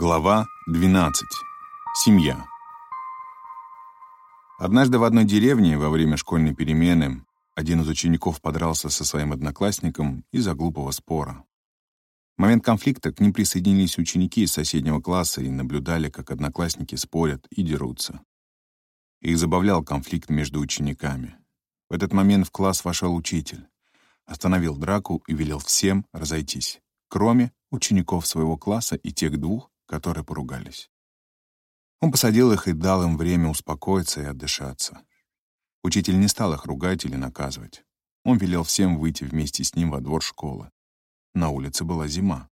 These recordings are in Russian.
Глава 12. Семья. Однажды в одной деревне во время школьной перемены один из учеников подрался со своим одноклассником из-за глупого спора. В момент конфликта к ним присоединились ученики из соседнего класса и наблюдали, как одноклассники спорят и дерутся. Их забавлял конфликт между учениками. В этот момент в класс вошел учитель, остановил драку и велел всем разойтись, кроме учеников своего класса и тех двух, которые поругались. Он посадил их и дал им время успокоиться и отдышаться. Учитель не стал их ругать или наказывать. Он велел всем выйти вместе с ним во двор школы. На улице была зима.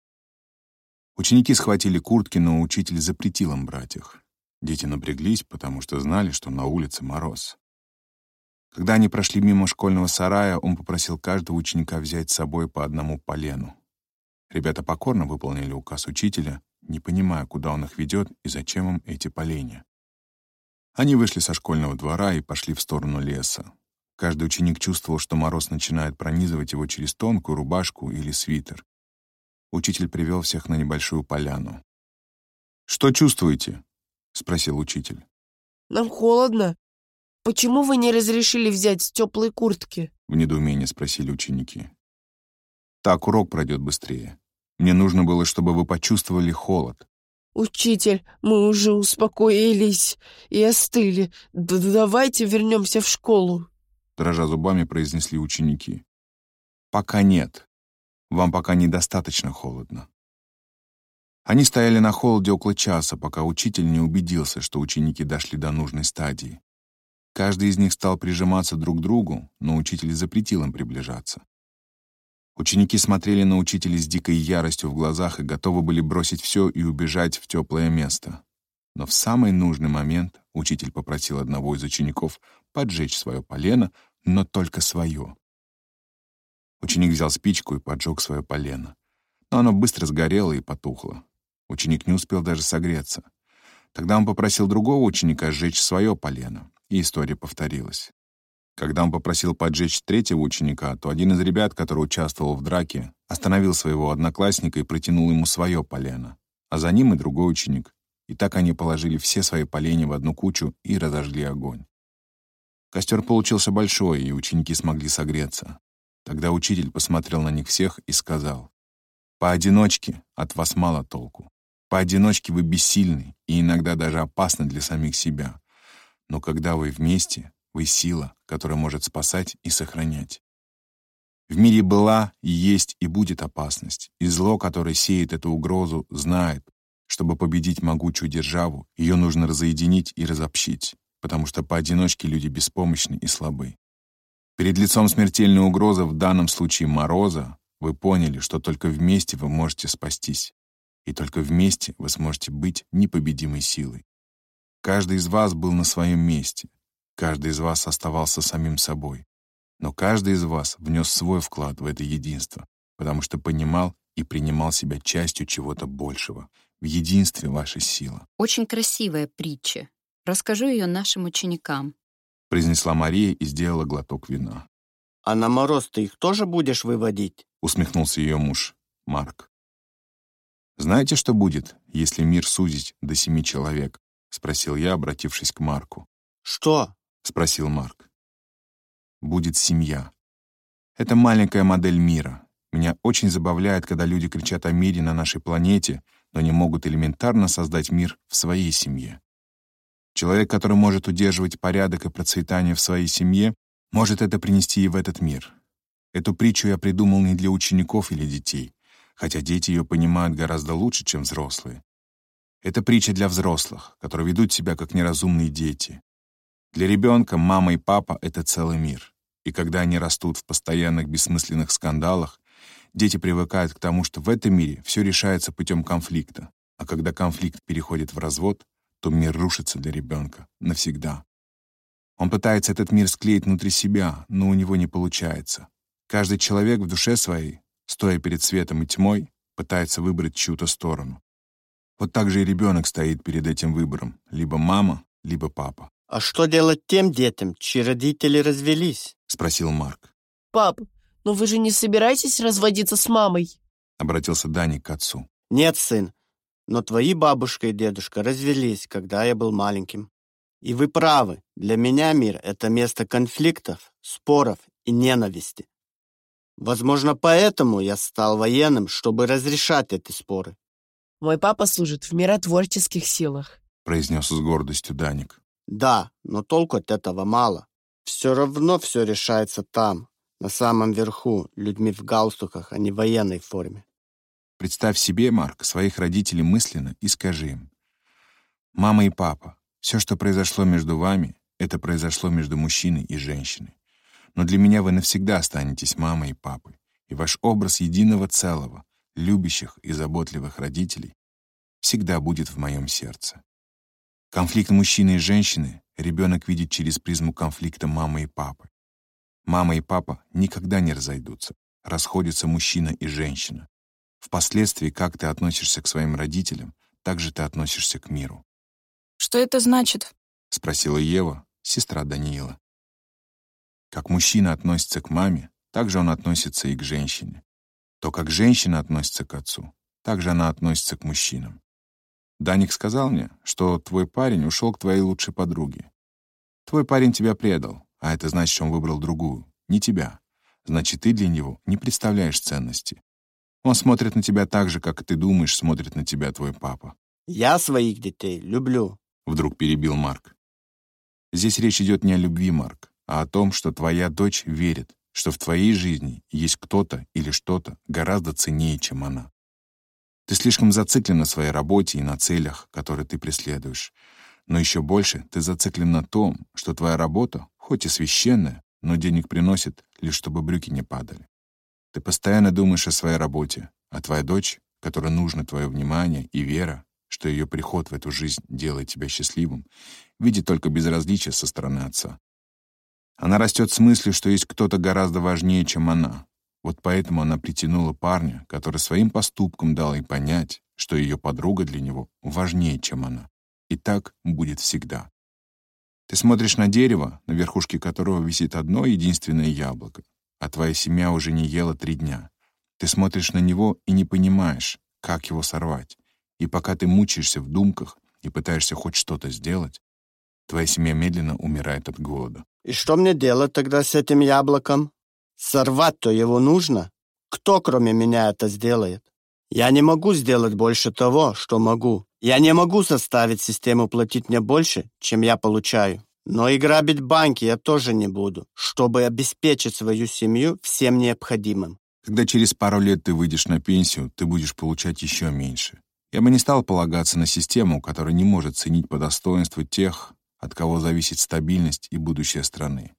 Ученики схватили куртки, но учитель запретил им брать их. Дети напряглись, потому что знали, что на улице мороз. Когда они прошли мимо школьного сарая, он попросил каждого ученика взять с собой по одному полену. Ребята покорно выполнили указ учителя не понимая, куда он их ведет и зачем им эти поленья. Они вышли со школьного двора и пошли в сторону леса. Каждый ученик чувствовал, что мороз начинает пронизывать его через тонкую рубашку или свитер. Учитель привел всех на небольшую поляну. «Что чувствуете?» — спросил учитель. «Нам холодно. Почему вы не разрешили взять теплые куртки?» — в недоумении спросили ученики. «Так урок пройдет быстрее. Мне нужно было, чтобы вы почувствовали холод. «Учитель, мы уже успокоились и остыли. Д Давайте вернемся в школу», — дрожа зубами произнесли ученики. «Пока нет. Вам пока недостаточно холодно». Они стояли на холоде около часа, пока учитель не убедился, что ученики дошли до нужной стадии. Каждый из них стал прижиматься друг к другу, но учитель запретил им приближаться. Ученики смотрели на учителя с дикой яростью в глазах и готовы были бросить все и убежать в теплое место. Но в самый нужный момент учитель попросил одного из учеников поджечь свое полено, но только свое. Ученик взял спичку и поджег свое полено. Но оно быстро сгорело и потухло. Ученик не успел даже согреться. Тогда он попросил другого ученика сжечь свое полено, и история повторилась. Когда он попросил поджечь третьего ученика, то один из ребят, который участвовал в драке, остановил своего одноклассника и протянул ему свое полено, а за ним и другой ученик. И так они положили все свои поленья в одну кучу и разожгли огонь. Костер получился большой, и ученики смогли согреться. Тогда учитель посмотрел на них всех и сказал, «Поодиночке от вас мало толку. Поодиночке вы бессильны и иногда даже опасны для самих себя. Но когда вы вместе, вы сила, которая может спасать и сохранять. В мире была, есть, и будет опасность, и зло, которое сеет эту угрозу, знает, чтобы победить могучую державу, ее нужно разоединить и разобщить, потому что поодиночке люди беспомощны и слабы. Перед лицом смертельной угрозы, в данном случае мороза, вы поняли, что только вместе вы можете спастись, и только вместе вы сможете быть непобедимой силой. Каждый из вас был на своем месте, Каждый из вас оставался самим собой. Но каждый из вас внес свой вклад в это единство, потому что понимал и принимал себя частью чего-то большего. В единстве ваша сила. Очень красивая притча. Расскажу ее нашим ученикам. Произнесла Мария и сделала глоток вина. «А на мороз ты их тоже будешь выводить?» Усмехнулся ее муж, Марк. «Знаете, что будет, если мир сузить до семи человек?» — спросил я, обратившись к Марку. «Что?» — спросил Марк. «Будет семья. Это маленькая модель мира. Меня очень забавляет, когда люди кричат о мире на нашей планете, но не могут элементарно создать мир в своей семье. Человек, который может удерживать порядок и процветание в своей семье, может это принести и в этот мир. Эту притчу я придумал не для учеников или детей, хотя дети ее понимают гораздо лучше, чем взрослые. Это притча для взрослых, которые ведут себя как неразумные дети, для ребенка мама и папа — это целый мир. И когда они растут в постоянных бессмысленных скандалах, дети привыкают к тому, что в этом мире все решается путем конфликта. А когда конфликт переходит в развод, то мир рушится для ребенка навсегда. Он пытается этот мир склеить внутри себя, но у него не получается. Каждый человек в душе своей, стоя перед светом и тьмой, пытается выбрать чью-то сторону. Вот так же и ребенок стоит перед этим выбором — либо мама, либо папа. «А что делать тем детям, чьи родители развелись?» — спросил Марк. «Пап, но вы же не собираетесь разводиться с мамой?» — обратился Даник к отцу. «Нет, сын. но твои бабушка и дедушка развелись, когда я был маленьким. И вы правы, для меня мир — это место конфликтов, споров и ненависти. Возможно, поэтому я стал военным, чтобы разрешать эти споры. Мой папа служит в миротворческих силах. произнес с гордостью Даник. Да, но толку от этого мало. Все равно все решается там, на самом верху, людьми в галстуках, а не в военной форме. Представь себе, Марк, своих родителей мысленно и скажи им. «Мама и папа, все, что произошло между вами, это произошло между мужчиной и женщиной. Но для меня вы навсегда останетесь мамой и папой, и ваш образ единого целого, любящих и заботливых родителей, всегда будет в моем сердце. Конфликт мужчины и женщины ребенок видит через призму конфликта мамы и папы. Мама и папа никогда не разойдутся, расходятся мужчина и женщина. Впоследствии, как ты относишься к своим родителям, так же ты относишься к миру. Что это значит? — спросила Ева, сестра Даниила. Как мужчина относится к маме, так же он относится и к женщине. То, как женщина относится к отцу, так же она относится к мужчинам. Даник сказал мне, что твой парень ушел к твоей лучшей подруге. Твой парень тебя предал, а это значит, что он выбрал другую, не тебя. Значит, ты для него не представляешь ценности. Он смотрит на тебя так же, как ты думаешь, смотрит на тебя твой папа. Я своих детей люблю. Вдруг перебил Марк. Здесь речь идет не о любви, Марк, а о том, что твоя дочь верит, что в твоей жизни есть кто-то или что-то гораздо ценнее, чем она. Ты слишком зациклен на своей работе и на целях, которые ты преследуешь. Но еще больше ты зациклен на том, что твоя работа, хоть и священная, но денег приносит, лишь чтобы брюки не падали. Ты постоянно думаешь о своей работе, а твоя дочь, которой нужно твое внимание и вера, что ее приход в эту жизнь делает тебя счастливым, видит только безразличие со стороны отца. Она растет с мыслью, что есть кто-то гораздо важнее, чем она. Вот поэтому она притянула парня, который своим поступком дал ей понять, что ее подруга для него важнее, чем она. И так будет всегда. Ты смотришь на дерево, на верхушке которого висит одно единственное яблоко, а твоя семья уже не ела три дня. Ты смотришь на него и не понимаешь, как его сорвать. И пока ты мучаешься в думках и пытаешься хоть что-то сделать, твоя семья медленно умирает от голода. И что мне делать тогда с этим яблоком? Сорвать-то его нужно. Кто, кроме меня, это сделает? Я не могу сделать больше того, что могу. Я не могу заставить систему платить мне больше, чем я получаю. Но и грабить банки я тоже не буду, чтобы обеспечить свою семью всем необходимым. Когда через пару лет ты выйдешь на пенсию, ты будешь получать еще меньше. Я бы не стал полагаться на систему, которая не может ценить по достоинству тех, от кого зависит стабильность и будущее страны.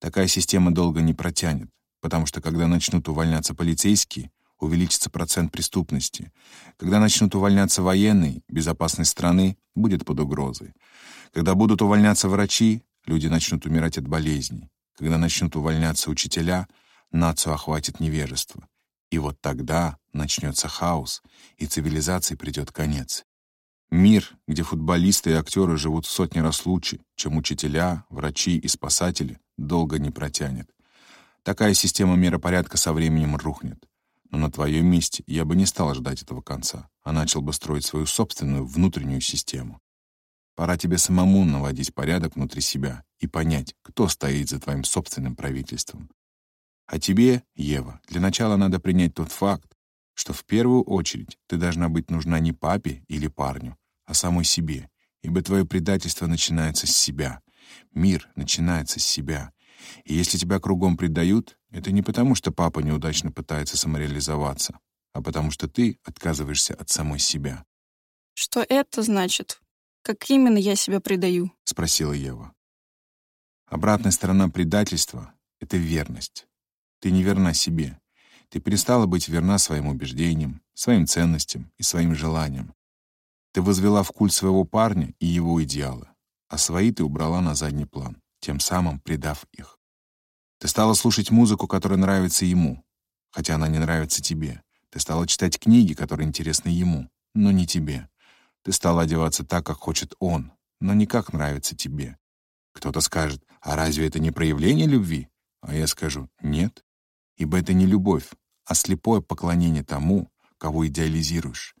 Такая система долго не протянет, потому что когда начнут увольняться полицейские, увеличится процент преступности. Когда начнут увольняться военные, безопасность страны будет под угрозой. Когда будут увольняться врачи, люди начнут умирать от болезней. Когда начнут увольняться учителя, нацию охватит невежество. И вот тогда начнется хаос, и цивилизации придет конец. Мир, где футболисты и актеры живут в сотни раз лучше, чем учителя, врачи и спасатели, долго не протянет. Такая система миропорядка со временем рухнет. Но на твоем месте я бы не стал ждать этого конца, а начал бы строить свою собственную внутреннюю систему. Пора тебе самому наводить порядок внутри себя и понять, кто стоит за твоим собственным правительством. А тебе, Ева, для начала надо принять тот факт, что в первую очередь ты должна быть нужна не папе или парню, а самой себе, ибо твое предательство начинается с себя. Мир начинается с себя. И если тебя кругом предают, это не потому, что папа неудачно пытается самореализоваться, а потому что ты отказываешься от самой себя. Что это значит? Как именно я себя предаю? — спросила Ева. Обратная сторона предательства — это верность. Ты не верна себе. Ты перестала быть верна своим убеждениям, своим ценностям и своим желаниям. Ты возвела в культ своего парня и его идеалы, а свои ты убрала на задний план, тем самым предав их. Ты стала слушать музыку, которая нравится ему, хотя она не нравится тебе. Ты стала читать книги, которые интересны ему, но не тебе. Ты стала одеваться так, как хочет он, но не как нравится тебе. Кто-то скажет, а разве это не проявление любви? А я скажу, нет ибо это не любовь, а слепое поклонение тому, кого идеализируешь.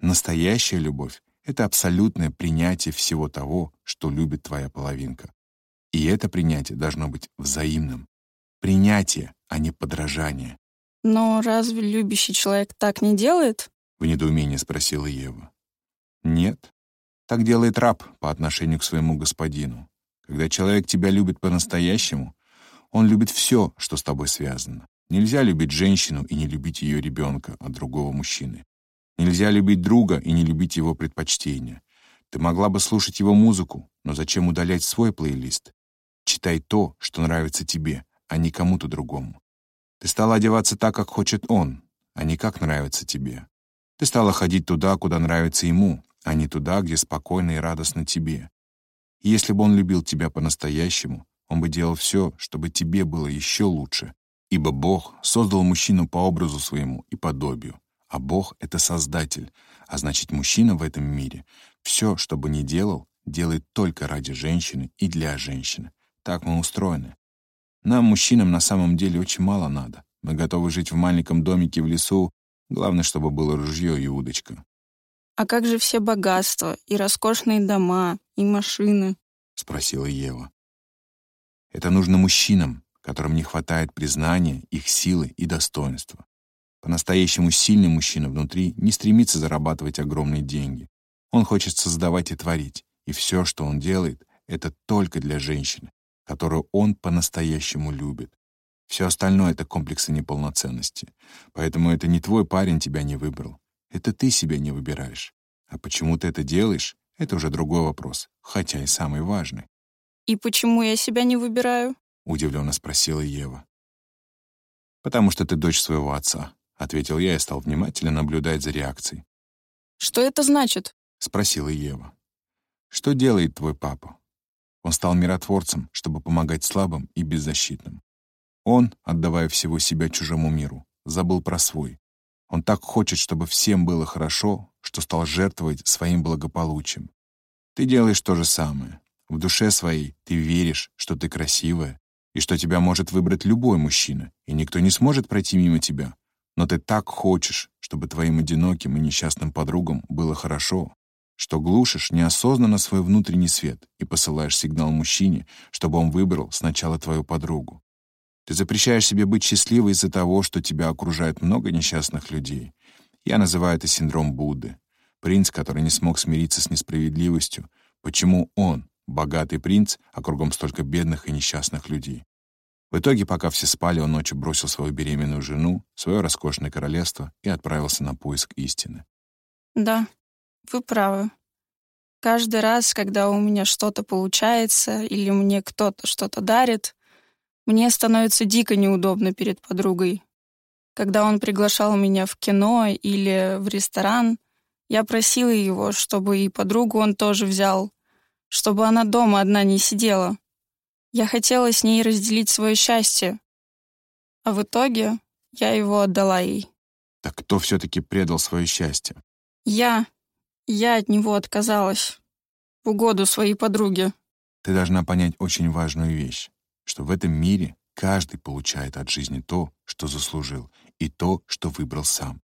Настоящая любовь — это абсолютное принятие всего того, что любит твоя половинка. И это принятие должно быть взаимным. Принятие, а не подражание. Но разве любящий человек так не делает? В недоумении спросила Ева. Нет. Так делает раб по отношению к своему господину. Когда человек тебя любит по-настоящему, он любит все, что с тобой связано. Нельзя любить женщину и не любить ее ребенка от другого мужчины. Нельзя любить друга и не любить его предпочтения. Ты могла бы слушать его музыку, но зачем удалять свой плейлист? Читай то, что нравится тебе, а не кому-то другому. Ты стала одеваться так, как хочет он, а не как нравится тебе. Ты стала ходить туда, куда нравится ему, а не туда, где спокойно и радостно тебе. И если бы он любил тебя по-настоящему, он бы делал все, чтобы тебе было еще лучше, ибо Бог создал мужчину по образу своему и подобию а Бог — это Создатель, а значит, мужчина в этом мире все, что бы ни делал, делает только ради женщины и для женщины. Так мы устроены. Нам, мужчинам, на самом деле очень мало надо. Мы готовы жить в маленьком домике в лесу, главное, чтобы было ружье и удочка. А как же все богатства, и роскошные дома, и машины? — спросила Ева. Это нужно мужчинам, которым не хватает признания, их силы и достоинства. По-настоящему сильный мужчина внутри не стремится зарабатывать огромные деньги. Он хочет создавать и творить, и все, что он делает, это только для женщины, которую он по-настоящему любит. Все остальное — это комплексы неполноценности. Поэтому это не твой парень тебя не выбрал. Это ты себя не выбираешь. А почему ты это делаешь, это уже другой вопрос, хотя и самый важный. «И почему я себя не выбираю?» — удивленно спросила Ева. «Потому что ты дочь своего отца», — ответил я и стал внимательно наблюдать за реакцией. «Что это значит?» — спросила Ева. «Что делает твой папа?» Он стал миротворцем, чтобы помогать слабым и беззащитным. Он, отдавая всего себя чужому миру, забыл про свой. Он так хочет, чтобы всем было хорошо, что стал жертвовать своим благополучием. Ты делаешь то же самое. В душе своей ты веришь, что ты красивая, и что тебя может выбрать любой мужчина, и никто не сможет пройти мимо тебя, но ты так хочешь, чтобы твоим одиноким и несчастным подругам было хорошо, что глушишь неосознанно свой внутренний свет и посылаешь сигнал мужчине, чтобы он выбрал сначала твою подругу. Ты запрещаешь себе быть счастливой из-за того, что тебя окружает много несчастных людей. Я называю это синдром Будды. Принц, который не смог смириться с несправедливостью. Почему он, богатый принц, а кругом столько бедных и несчастных людей? В итоге, пока все спали, он ночью бросил свою беременную жену, свое роскошное королевство и отправился на поиск истины. Да, вы правы. Каждый раз, когда у меня что-то получается или мне кто-то что-то дарит, мне становится дико неудобно перед подругой. Когда он приглашал меня в кино или в ресторан, я просила его, чтобы и подругу он тоже взял, чтобы она дома одна не сидела. Я хотела с ней разделить свое счастье, а в итоге я его отдала ей. Так кто все-таки предал свое счастье? Я. Я от него отказалась. В угоду своей подруге. Ты должна понять очень важную вещь, что в этом мире каждый получает от жизни то, что заслужил, и то, что выбрал сам.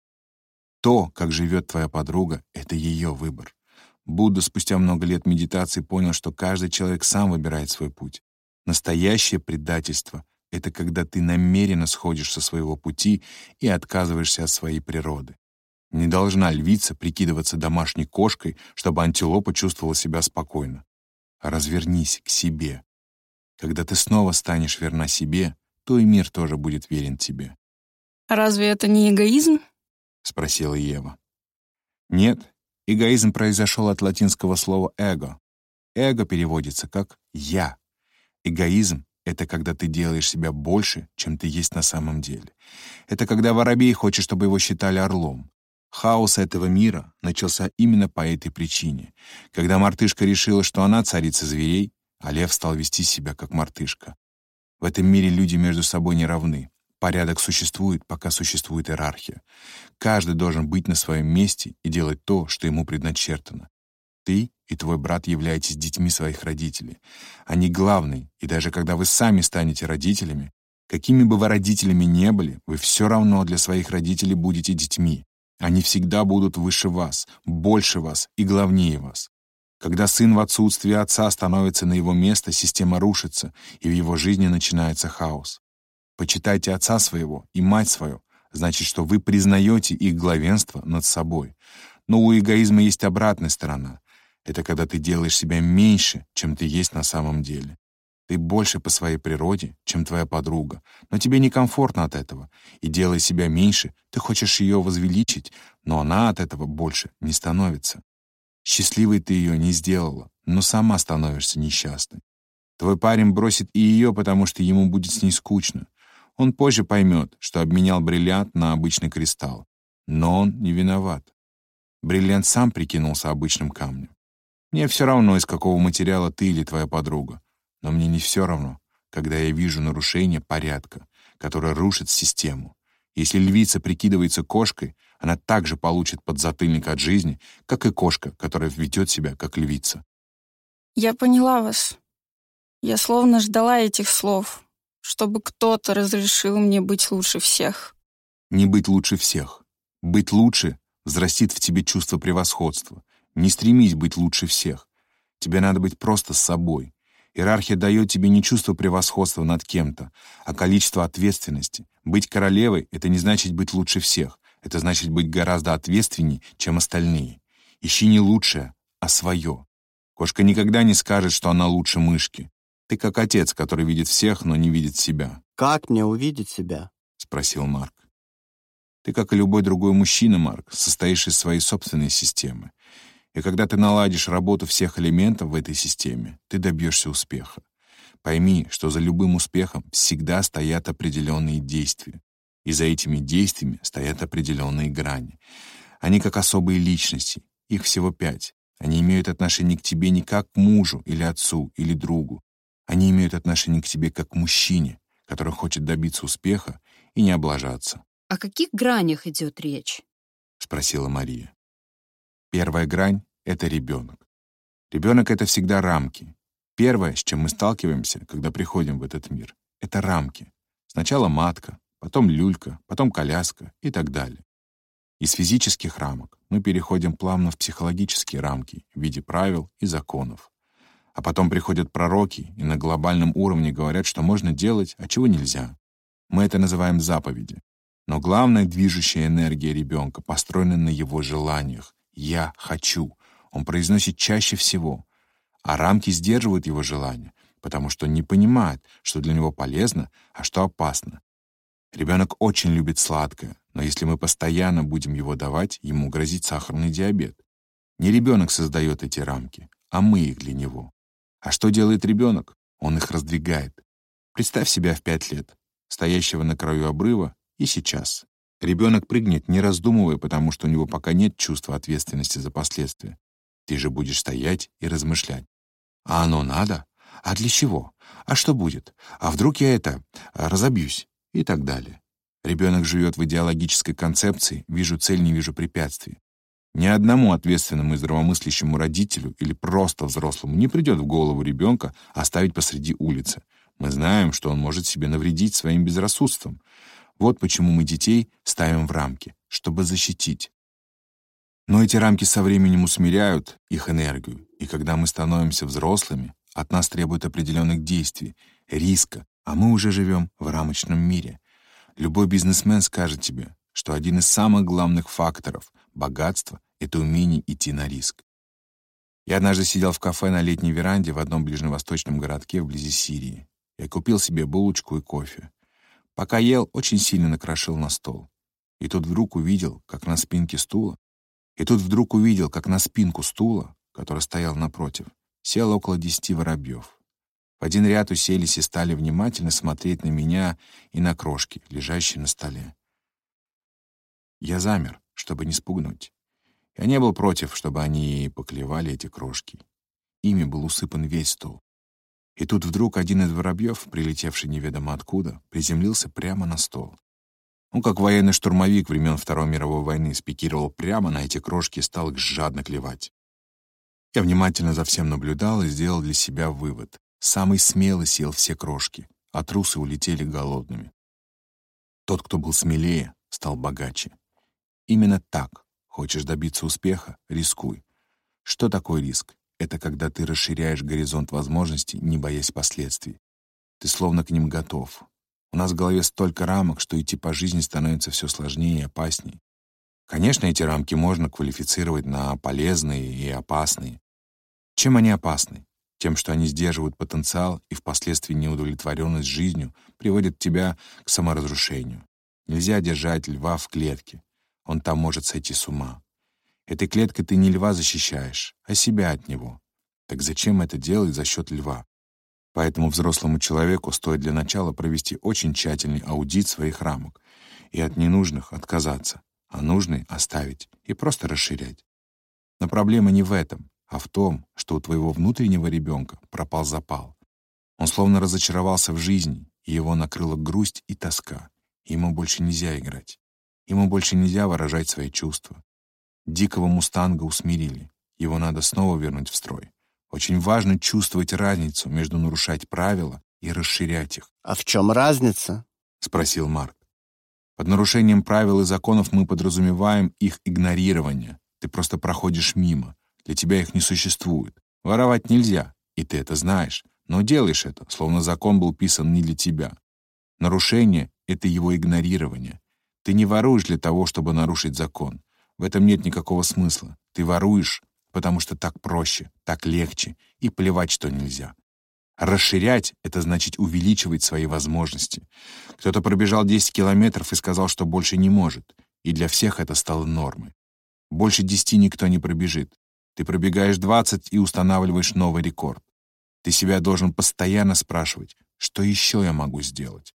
То, как живет твоя подруга, — это ее выбор. Будда спустя много лет медитации понял, что каждый человек сам выбирает свой путь. Настоящее предательство — это когда ты намеренно сходишь со своего пути и отказываешься от своей природы. Не должна львица прикидываться домашней кошкой, чтобы антилопа чувствовала себя спокойно. Развернись к себе. Когда ты снова станешь верна себе, то и мир тоже будет верен тебе. А разве это не эгоизм? — спросила Ева. Нет, эгоизм произошел от латинского слова «эго». «Эго» переводится как «я». Эгоизм — это когда ты делаешь себя больше, чем ты есть на самом деле. Это когда воробей хочет, чтобы его считали орлом. Хаос этого мира начался именно по этой причине. Когда мартышка решила, что она царица зверей, а лев стал вести себя как мартышка. В этом мире люди между собой не равны. Порядок существует, пока существует иерархия. Каждый должен быть на своем месте и делать то, что ему предначертано. Ты и твой брат являетесь детьми своих родителей. Они главные, и даже когда вы сами станете родителями, какими бы вы родителями не были, вы все равно для своих родителей будете детьми. Они всегда будут выше вас, больше вас и главнее вас. Когда сын в отсутствии отца становится на его место, система рушится, и в его жизни начинается хаос. Почитайте отца своего и мать свою, значит, что вы признаете их главенство над собой. Но у эгоизма есть обратная сторона. Это когда ты делаешь себя меньше, чем ты есть на самом деле. Ты больше по своей природе, чем твоя подруга, но тебе некомфортно от этого, и делая себя меньше, ты хочешь ее возвеличить, но она от этого больше не становится. Счастливой ты ее не сделала, но сама становишься несчастной. Твой парень бросит и ее, потому что ему будет с ней скучно. Он позже поймет, что обменял бриллиант на обычный кристалл. Но он не виноват. Бриллиант сам прикинулся обычным камнем. Мне все равно, из какого материала ты или твоя подруга. Но мне не все равно, когда я вижу нарушение порядка, которое рушит систему. Если львица прикидывается кошкой, она также получит подзатыльник от жизни, как и кошка, которая ведет себя как львица. Я поняла вас. Я словно ждала этих слов, чтобы кто-то разрешил мне быть лучше всех. Не быть лучше всех. Быть лучше взрастит в тебе чувство превосходства. Не стремись быть лучше всех. Тебе надо быть просто с собой. Иерархия дает тебе не чувство превосходства над кем-то, а количество ответственности. Быть королевой — это не значит быть лучше всех. Это значит быть гораздо ответственнее, чем остальные. Ищи не лучшее, а свое. Кошка никогда не скажет, что она лучше мышки. Ты как отец, который видит всех, но не видит себя. «Как мне увидеть себя?» — спросил Марк. Ты, как и любой другой мужчина, Марк, состоишь из своей собственной системы. И когда ты наладишь работу всех элементов в этой системе, ты добьешься успеха. Пойми, что за любым успехом всегда стоят определенные действия. И за этими действиями стоят определенные грани. Они как особые личности. Их всего пять. Они имеют отношение к тебе не как к мужу или отцу или другу. Они имеют отношение к тебе как к мужчине, который хочет добиться успеха и не облажаться. О каких гранях идет речь? — спросила Мария. Первая грань это ребенок. Ребенок — это всегда рамки. Первое, с чем мы сталкиваемся, когда приходим в этот мир, — это рамки. Сначала матка, потом люлька, потом коляска и так далее. Из физических рамок мы переходим плавно в психологические рамки в виде правил и законов. А потом приходят пророки и на глобальном уровне говорят, что можно делать, а чего нельзя. Мы это называем заповеди. Но главная движущая энергия ребенка построена на его желаниях. «Я хочу», он произносит чаще всего, а рамки сдерживают его желания, потому что не понимает, что для него полезно, а что опасно. Ребенок очень любит сладкое, но если мы постоянно будем его давать, ему грозит сахарный диабет. Не ребенок создает эти рамки, а мы их для него. А что делает ребенок? Он их раздвигает. Представь себя в пять лет, стоящего на краю обрыва, и сейчас. Ребенок прыгнет, не раздумывая, потому что у него пока нет чувства ответственности за последствия. Ты же будешь стоять и размышлять. А оно надо? А для чего? А что будет? А вдруг я это разобьюсь? И так далее. Ребенок живет в идеологической концепции «вижу цель, не вижу препятствий». Ни одному ответственному и здравомыслящему родителю или просто взрослому не придет в голову ребенка оставить посреди улицы. Мы знаем, что он может себе навредить своим безрассудством. Вот почему мы детей ставим в рамки, чтобы защитить. Но эти рамки со временем усмиряют их энергию, и когда мы становимся взрослыми, от нас требуют определенных действий, риска, а мы уже живем в рамочном мире. Любой бизнесмен скажет тебе, что один из самых главных факторов богатства — это умение идти на риск. Я однажды сидел в кафе на летней веранде в одном ближневосточном городке вблизи Сирии. Я купил себе булочку и кофе. Пока ел, очень сильно накрошил на стол. И тут вдруг увидел, как на спинке стула и тут вдруг увидел, как на спинку стула, который стоял напротив, сел около десяти воробьев. В один ряд уселись и стали внимательно смотреть на меня и на крошки, лежащие на столе. Я замер, чтобы не спугнуть. Я не был против, чтобы они поклевали эти крошки. Ими был усыпан весь стол. И тут вдруг один из воробьев, прилетевший неведомо откуда, приземлился прямо на стол. Он, как военный штурмовик времен Второй мировой войны, спикировал прямо на эти крошки и стал их жадно клевать. Я внимательно за всем наблюдал и сделал для себя вывод. Самый смелый съел все крошки, а трусы улетели голодными. Тот, кто был смелее, стал богаче. Именно так. Хочешь добиться успеха — рискуй. Что такое риск? Это когда ты расширяешь горизонт возможностей, не боясь последствий. Ты словно к ним готов. У нас в голове столько рамок, что идти по жизни становится все сложнее и опаснее. Конечно, эти рамки можно квалифицировать на полезные и опасные. Чем они опасны? Тем, что они сдерживают потенциал и впоследствии неудовлетворенность жизнью приводит тебя к саморазрушению. Нельзя держать льва в клетке. Он там может сойти с ума. Этой клеткой ты не льва защищаешь, а себя от него. Так зачем это делать за счет льва? Поэтому взрослому человеку стоит для начала провести очень тщательный аудит своих рамок и от ненужных отказаться, а нужные оставить и просто расширять. Но проблема не в этом, а в том, что у твоего внутреннего ребенка пропал запал. Он словно разочаровался в жизни, и его накрыла грусть и тоска. Ему больше нельзя играть. Ему больше нельзя выражать свои чувства. Дикого мустанга усмирили. Его надо снова вернуть в строй. Очень важно чувствовать разницу между нарушать правила и расширять их. «А в чем разница?» — спросил Марк. Под нарушением правил и законов мы подразумеваем их игнорирование. Ты просто проходишь мимо. Для тебя их не существует. Воровать нельзя, и ты это знаешь. Но делаешь это, словно закон был писан не для тебя. Нарушение — это его игнорирование. Ты не воруешь для того, чтобы нарушить закон. В этом нет никакого смысла. Ты воруешь, потому что так проще, так легче, и плевать, что нельзя. Расширять — это значит увеличивать свои возможности. Кто-то пробежал 10 километров и сказал, что больше не может, и для всех это стало нормой. Больше 10 никто не пробежит. Ты пробегаешь 20 и устанавливаешь новый рекорд. Ты себя должен постоянно спрашивать, что еще я могу сделать.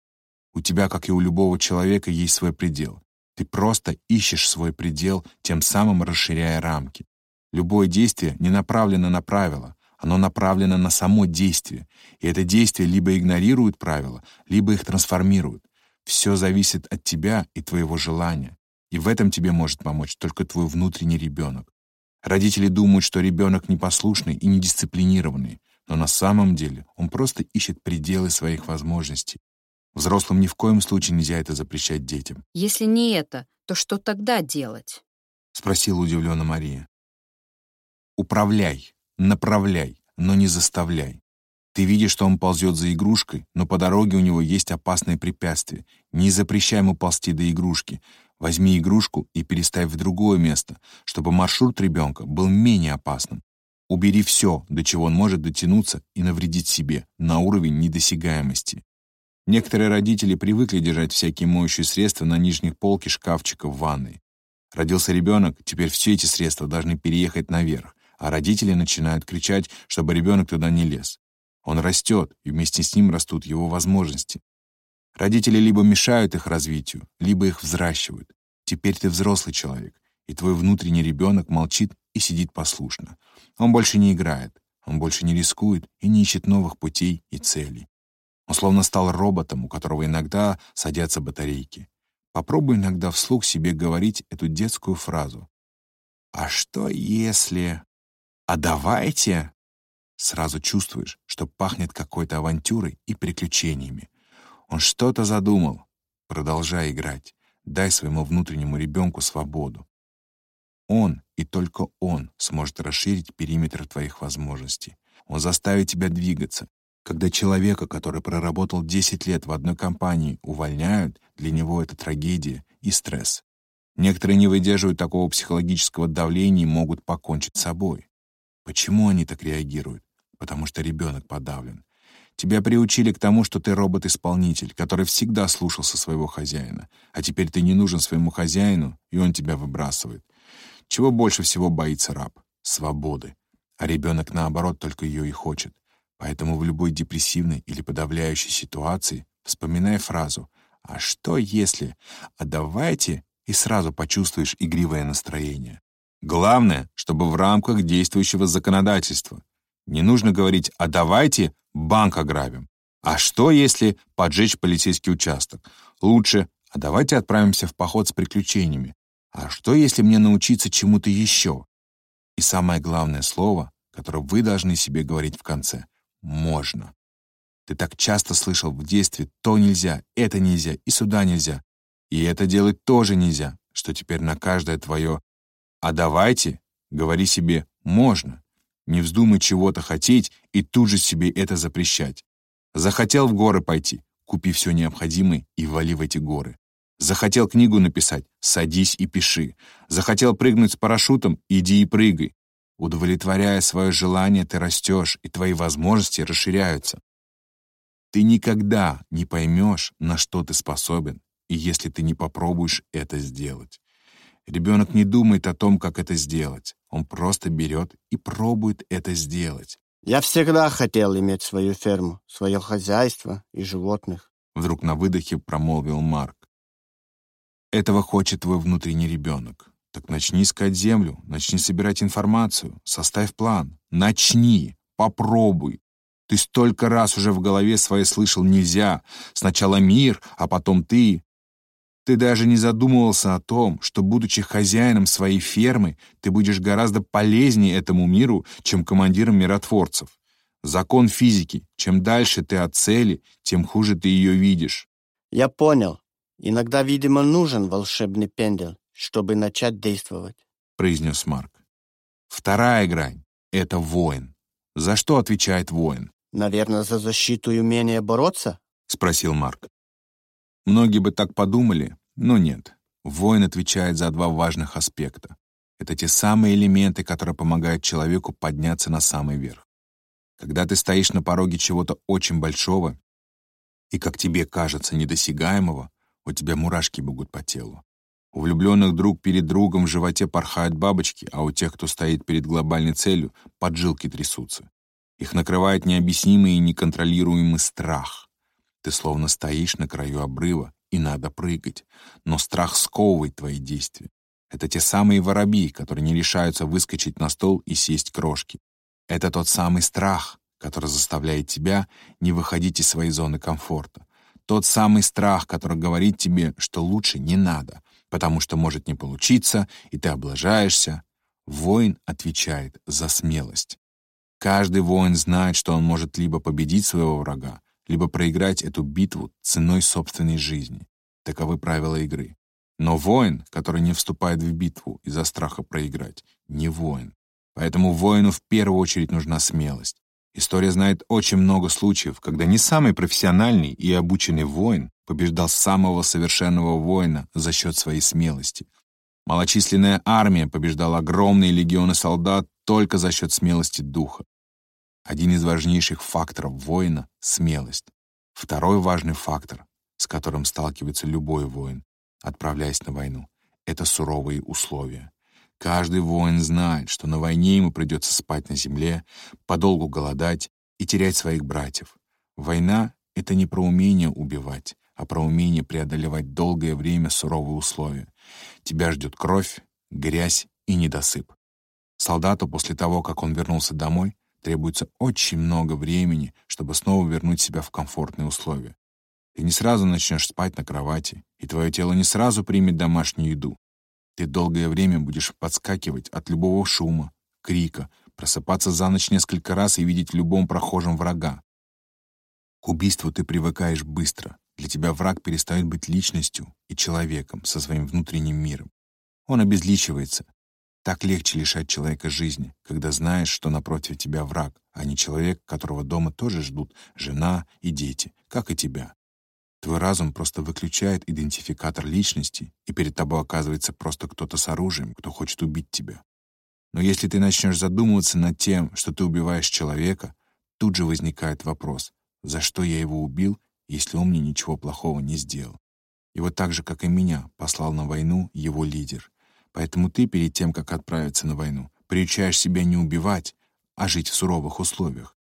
У тебя, как и у любого человека, есть свой предел. Ты просто ищешь свой предел, тем самым расширяя рамки. Любое действие не направлено на правила, оно направлено на само действие, и это действие либо игнорирует правила, либо их трансформирует. Все зависит от тебя и твоего желания, и в этом тебе может помочь только твой внутренний ребенок. Родители думают, что ребенок непослушный и недисциплинированный, но на самом деле он просто ищет пределы своих возможностей. Взрослым ни в коем случае нельзя это запрещать детям. Если не это, то что тогда делать? Спросила удивленно Мария. Управляй, направляй, но не заставляй. Ты видишь, что он ползет за игрушкой, но по дороге у него есть опасное препятствие. Не запрещай ему ползти до игрушки. Возьми игрушку и переставь в другое место, чтобы маршрут ребенка был менее опасным. Убери все, до чего он может дотянуться и навредить себе, на уровень недосягаемости. Некоторые родители привыкли держать всякие моющие средства на нижних полке шкафчика в ванной. Родился ребенок, теперь все эти средства должны переехать наверх а родители начинают кричать, чтобы ребенок туда не лез. Он растет, и вместе с ним растут его возможности. Родители либо мешают их развитию, либо их взращивают. Теперь ты взрослый человек, и твой внутренний ребенок молчит и сидит послушно. Он больше не играет, он больше не рискует и не ищет новых путей и целей. Он словно стал роботом, у которого иногда садятся батарейки. Попробуй иногда вслух себе говорить эту детскую фразу. «А что если...» «А давайте...» Сразу чувствуешь, что пахнет какой-то авантюрой и приключениями. Он что-то задумал. Продолжай играть. Дай своему внутреннему ребенку свободу. Он и только он сможет расширить периметр твоих возможностей. Он заставит тебя двигаться. Когда человека, который проработал 10 лет в одной компании, увольняют, для него это трагедия и стресс. Некоторые не выдерживают такого психологического давления и могут покончить с собой. Почему они так реагируют? Потому что ребенок подавлен. Тебя приучили к тому, что ты робот-исполнитель, который всегда слушался своего хозяина, а теперь ты не нужен своему хозяину, и он тебя выбрасывает. Чего больше всего боится раб? Свободы. А ребенок, наоборот, только ее и хочет. Поэтому в любой депрессивной или подавляющей ситуации вспоминай фразу «А что если?» «А давайте» и сразу почувствуешь игривое настроение. Главное, чтобы в рамках действующего законодательства. Не нужно говорить «а давайте банк ограбим». А что, если поджечь полицейский участок? Лучше «а давайте отправимся в поход с приключениями». А что, если мне научиться чему-то еще? И самое главное слово, которое вы должны себе говорить в конце — «можно». Ты так часто слышал в детстве «то нельзя», «это нельзя» и «сюда нельзя». И это делать тоже нельзя, что теперь на каждое твое «а давайте» говори себе «можно». Не вздумай чего-то хотеть и тут же себе это запрещать. Захотел в горы пойти, купи все необходимое и вали в эти горы. Захотел книгу написать, садись и пиши. Захотел прыгнуть с парашютом, иди и прыгай. Удовлетворяя свое желание, ты растешь, и твои возможности расширяются. Ты никогда не поймешь, на что ты способен, и если ты не попробуешь это сделать. Ребенок не думает о том, как это сделать. Он просто берет и пробует это сделать. Я всегда хотел иметь свою ферму, свое хозяйство и животных. Вдруг на выдохе промолвил Марк. Этого хочет твой внутренний ребенок. Так начни искать землю, начни собирать информацию, составь план. Начни, попробуй. Ты столько раз уже в голове своей слышал «нельзя». Сначала мир, а потом ты. Ты даже не задумывался о том, что, будучи хозяином своей фермы, ты будешь гораздо полезнее этому миру, чем командиром миротворцев. Закон физики. Чем дальше ты от цели, тем хуже ты ее видишь. Я понял. Иногда, видимо, нужен волшебный пендель, чтобы начать действовать», — произнес Марк. «Вторая грань — это воин. За что отвечает воин?» «Наверное, за защиту и умение бороться?» — спросил Марк. Многие бы так подумали, но нет. Воин отвечает за два важных аспекта. Это те самые элементы, которые помогают человеку подняться на самый верх. Когда ты стоишь на пороге чего-то очень большого и, как тебе кажется, недосягаемого, у тебя мурашки бегут по телу. У влюбленных друг перед другом в животе порхают бабочки, а у тех, кто стоит перед глобальной целью, поджилки трясутся. Их накрывает необъяснимый и неконтролируемый страх. Ты словно стоишь на краю обрыва, и надо прыгать. Но страх сковывает твои действия. Это те самые воробьи, которые не решаются выскочить на стол и сесть крошки. Это тот самый страх, который заставляет тебя не выходить из своей зоны комфорта. Тот самый страх, который говорит тебе, что лучше не надо, потому что может не получиться, и ты облажаешься. Воин отвечает за смелость. Каждый воин знает, что он может либо победить своего врага, либо проиграть эту битву ценой собственной жизни. Таковы правила игры. Но воин, который не вступает в битву из-за страха проиграть, не воин. Поэтому воину в первую очередь нужна смелость. История знает очень много случаев, когда не самый профессиональный и обученный воин побеждал самого совершенного воина за счет своей смелости. Малочисленная армия побеждала огромные легионы солдат только за счет смелости духа. Один из важнейших факторов воина — смелость. Второй важный фактор, с которым сталкивается любой воин, отправляясь на войну, — это суровые условия. Каждый воин знает, что на войне ему придется спать на земле, подолгу голодать и терять своих братьев. Война — это не про умение убивать, а про умение преодолевать долгое время суровые условия. Тебя ждет кровь, грязь и недосып. Солдату после того, как он вернулся домой, требуется очень много времени, чтобы снова вернуть себя в комфортные условия. Ты не сразу начнешь спать на кровати, и твое тело не сразу примет домашнюю еду. Ты долгое время будешь подскакивать от любого шума, крика, просыпаться за ночь несколько раз и видеть в любом прохожем врага. К убийству ты привыкаешь быстро. Для тебя враг перестает быть личностью и человеком со своим внутренним миром. Он обезличивается. Так легче лишать человека жизни, когда знаешь, что напротив тебя враг, а не человек, которого дома тоже ждут жена и дети, как и тебя. Твой разум просто выключает идентификатор личности, и перед тобой оказывается просто кто-то с оружием, кто хочет убить тебя. Но если ты начнешь задумываться над тем, что ты убиваешь человека, тут же возникает вопрос, за что я его убил, если он мне ничего плохого не сделал. Вот так же, как и меня, послал на войну его лидер. Поэтому ты перед тем, как отправиться на войну, приучаешь себя не убивать, а жить в суровых условиях.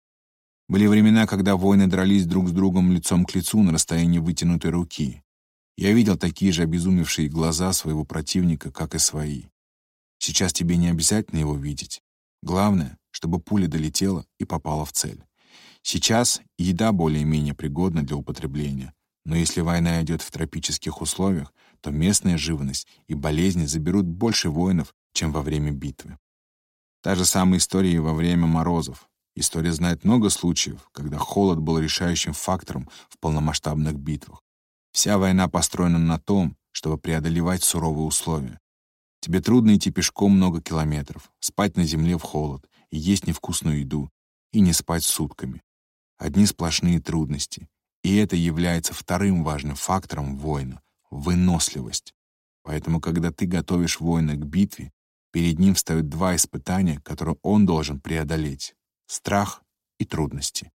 Были времена, когда воины дрались друг с другом лицом к лицу на расстоянии вытянутой руки. Я видел такие же обезумевшие глаза своего противника, как и свои. Сейчас тебе не обязательно его видеть. Главное, чтобы пуля долетела и попала в цель. Сейчас еда более-менее пригодна для употребления, но если война идет в тропических условиях, то местная живность и болезни заберут больше воинов, чем во время битвы. Та же самая история и во время морозов. История знает много случаев, когда холод был решающим фактором в полномасштабных битвах. Вся война построена на том, чтобы преодолевать суровые условия. Тебе трудно идти пешком много километров, спать на земле в холод, есть невкусную еду, и не спать сутками. Одни сплошные трудности. И это является вторым важным фактором воина — выносливость. Поэтому, когда ты готовишь воина к битве, перед ним встают два испытания, которые он должен преодолеть — страх и трудности.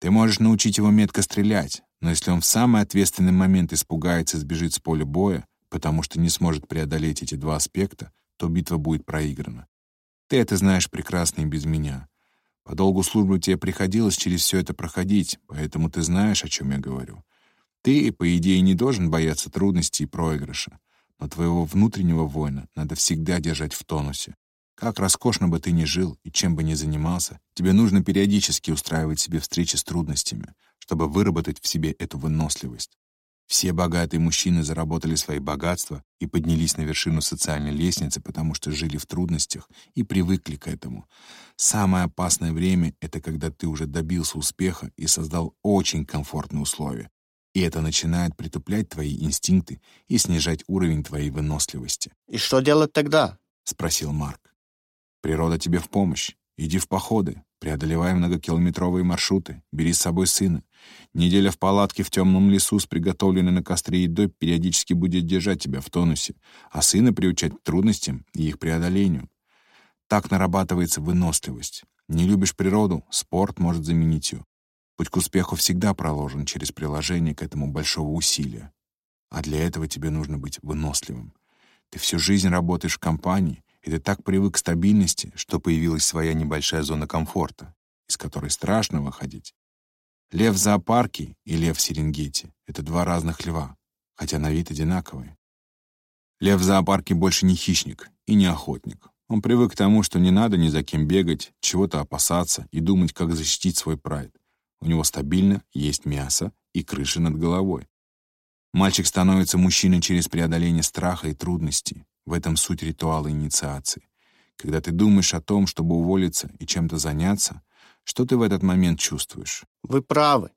Ты можешь научить его метко стрелять, но если он в самый ответственный момент испугается и сбежит с поля боя, потому что не сможет преодолеть эти два аспекта, то битва будет проиграна. Ты это знаешь прекрасно и без меня. По долгу службы тебе приходилось через все это проходить, поэтому ты знаешь, о чем я говорю. Ты, по идее, не должен бояться трудностей и проигрыша, но твоего внутреннего воина надо всегда держать в тонусе. Как роскошно бы ты ни жил и чем бы ни занимался, тебе нужно периодически устраивать себе встречи с трудностями, чтобы выработать в себе эту выносливость. Все богатые мужчины заработали свои богатства и поднялись на вершину социальной лестницы, потому что жили в трудностях и привыкли к этому. Самое опасное время — это когда ты уже добился успеха и создал очень комфортные условия. И это начинает притуплять твои инстинкты и снижать уровень твоей выносливости. «И что делать тогда?» — спросил Марк. «Природа тебе в помощь. Иди в походы, преодолевай многокилометровые маршруты, бери с собой сына. Неделя в палатке в темном лесу с приготовленной на костре едой периодически будет держать тебя в тонусе, а сына приучать к трудностям и их преодолению. Так нарабатывается выносливость. Не любишь природу — спорт может заменить ее. Путь к успеху всегда проложен через приложение к этому большого усилия. А для этого тебе нужно быть выносливым. Ты всю жизнь работаешь в компании, и ты так привык к стабильности, что появилась своя небольшая зона комфорта, из которой страшно выходить. Лев в зоопарке и лев в Серенгете — это два разных льва, хотя на вид одинаковые. Лев в зоопарке больше не хищник и не охотник. Он привык к тому, что не надо ни за кем бегать, чего-то опасаться и думать, как защитить свой прайд. У него стабильно есть мясо и крыша над головой. Мальчик становится мужчиной через преодоление страха и трудностей. В этом суть ритуала инициации. Когда ты думаешь о том, чтобы уволиться и чем-то заняться, что ты в этот момент чувствуешь? «Вы правы.